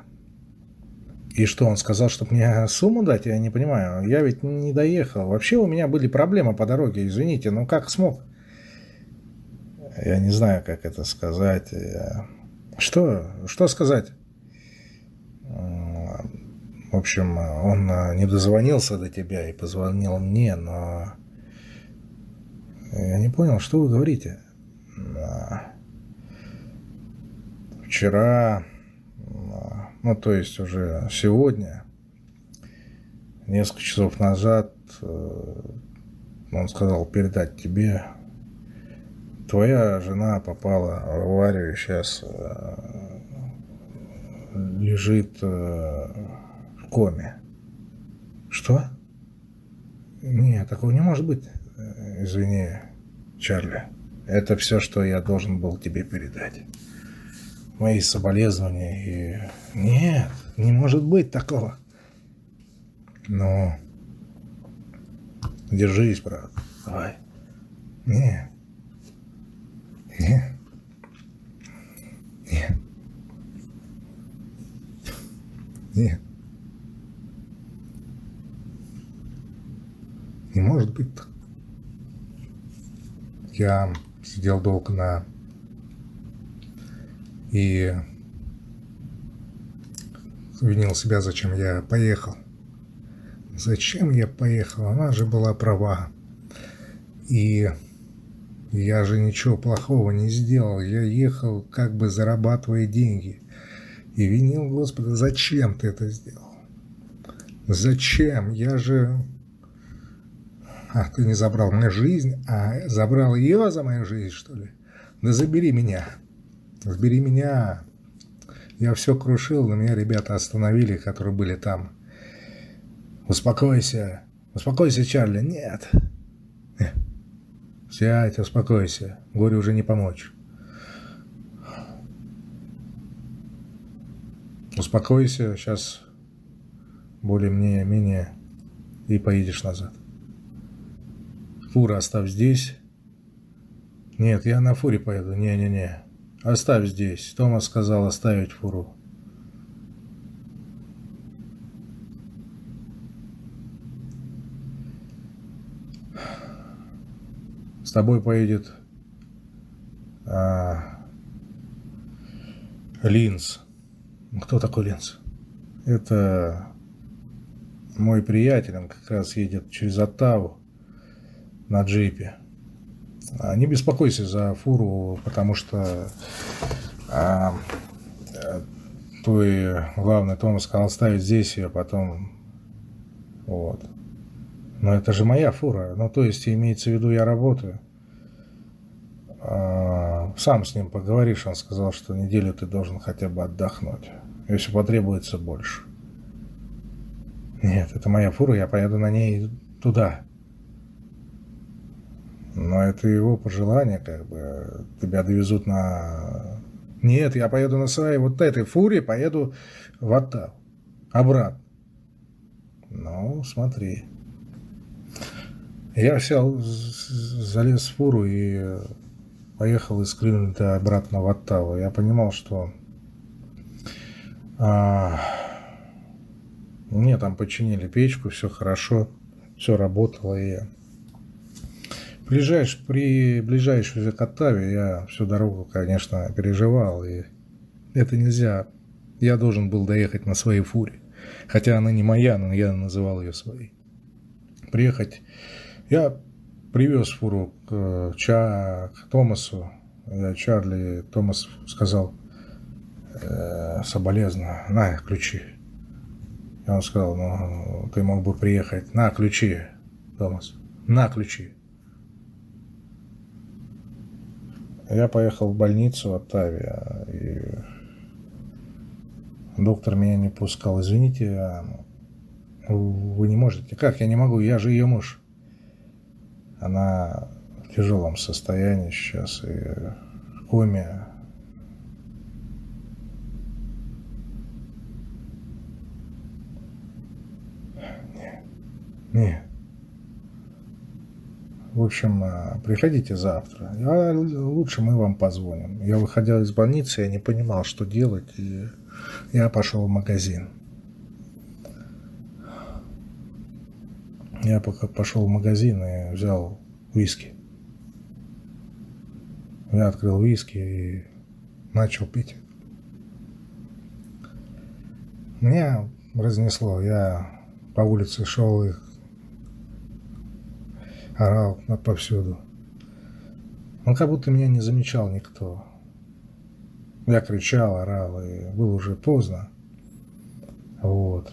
И что, он сказал, чтобы мне сумму дать? Я не понимаю. Я ведь не доехал. Вообще у меня были проблемы по дороге, извините. Ну как смог? Я не знаю, как это сказать. Я... Что? Что сказать? В общем, он не дозвонился до тебя и позвонил мне, но... Я не понял, что вы говорите. Вчера, ну то есть уже сегодня, несколько часов назад, э, он сказал передать тебе. Твоя жена попала в аварию, сейчас э, лежит э, коме. Что? Нет, такого не может быть. Извини, Чарли. Это все, что я должен был тебе передать. Мои соболезнования и... Нет, не может быть такого. Ну, держись, брат. Давай. Нет. Нет. Нет. Нет. Не может быть. Я сидел долго на... И винил себя, зачем я поехал. Зачем я поехал? Она же была права. И я же ничего плохого не сделал. Я ехал, как бы зарабатывая деньги. И винил Господа, зачем ты это сделал? Зачем? Я же... А, ты не забрал мне жизнь, а забрал ее за мою жизнь, что ли? Да забери меня. Забери меня. Я все крушил, но меня ребята остановили, которые были там. Успокойся. Успокойся, Чарли. Нет. Нет. Сядь, успокойся. Горе уже не помочь. Успокойся, сейчас более-менее и поедешь назад. Фура оставь здесь. Нет, я на фуре поеду. Не-не-не. Оставь здесь. Томас сказал оставить фуру. С тобой поедет а, Линз. Кто такой Линз? Это мой приятель, он как раз едет через Оттаву на джипе. А, не беспокойся за фуру, потому что а, твой главный Томас сказал оставить здесь ее, потом вот. Но это же моя фура. Ну, то есть, имеется в виду, я работаю. А, сам с ним поговоришь, он сказал, что неделю ты должен хотя бы отдохнуть. Если потребуется больше. Нет, это моя фура, я поеду на ней туда. Но это его пожелание, как бы. Тебя довезут на, Нет, я поеду на своей вот этой фуре, поеду в Оттаву. Обратно. Ну, смотри. Я сел, залез в фуру и поехал из Клинта обратно в Оттаву. Я понимал, что а, мне там починили печку, все хорошо, все работало. И ближайш, при ближайшей к Оттаве я всю дорогу, конечно, переживал. И это нельзя. Я должен был доехать на своей фуре. Хотя она не моя, но я называл ее своей. Приехать. Я привез фуру к, Ча, к Томасу. Я Чарли Томас сказал, э, соболезно, на ключи. И он сказал, ну, ты мог бы приехать. На ключи, Томас, на ключи. Я поехал в больницу от Тавия, и доктор меня не пускал. Извините, а вы не можете. Как я не могу? Я же ее муж. Она в тяжелом состоянии сейчас и в коме. Нет. В общем, э, приходите завтра. А лучше мы вам позвоним. Я выходил из больницы, я не понимал, что делать, и я пошел в магазин. Я пока пошел в магазин и взял виски. Я открыл виски и начал пить. Меня разнесло. Я по улице шел и орал повсюду. Он как будто меня не замечал никто. Я кричал, орал, и было уже поздно. Вот.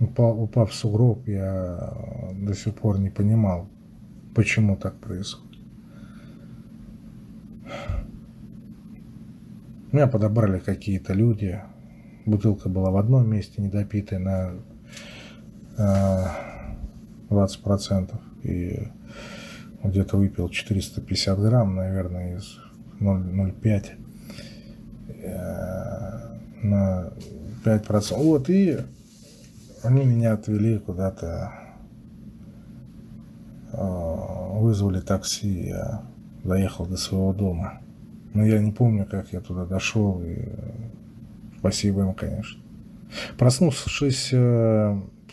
Упав, упав в сугроб, я до сих пор не понимал, почему так происходит. Меня подобрали какие-то люди. Бутылка была в одном месте недопитая на 20%. Э, И где-то выпил 450 грамм, наверное, из 0,05 э, на 5%. Вот, и они меня отвели куда-то, э, вызвали такси, я доехал до своего дома. Но я не помню, как я туда дошел, и спасибо им, конечно. Проснувшись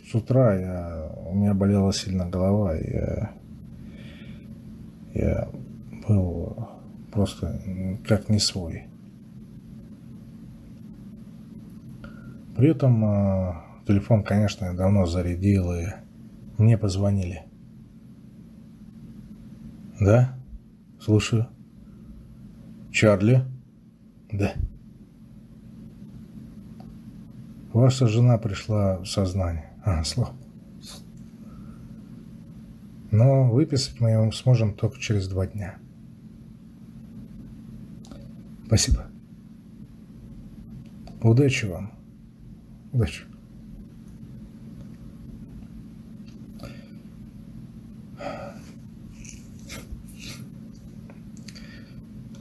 с утра, я, у меня болела сильно голова, я, я был просто как не свой. При этом э, телефон, конечно, я давно зарядил, и мне позвонили. Да? Слушаю. Чарли? Да. Ваша жена пришла в сознание. А, слаб. Но выписать мы его сможем только через два дня. Спасибо. Удачи вам. Удачи.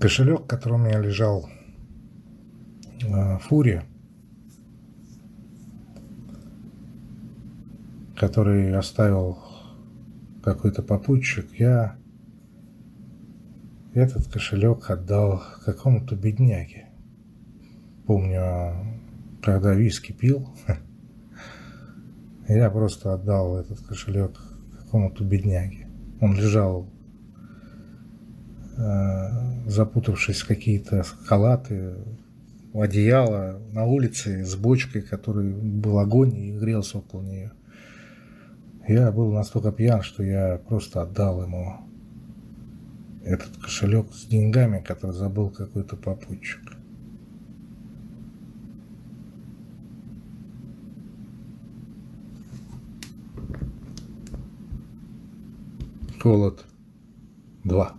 Кошелек, который у меня лежал в фуре, который оставил какой-то попутчик, я этот кошелек отдал какому-то бедняге. Помню, когда виски пил, [LAUGHS] я просто отдал этот кошелек какому-то бедняге. Он лежал, э, запутавшись в какие-то халаты, одеяло на улице с бочкой, который был огонь и грелся около нее. Я был настолько пьян, что я просто отдал ему этот кошелек с деньгами, который забыл какой-то попутчик. Холод. Два.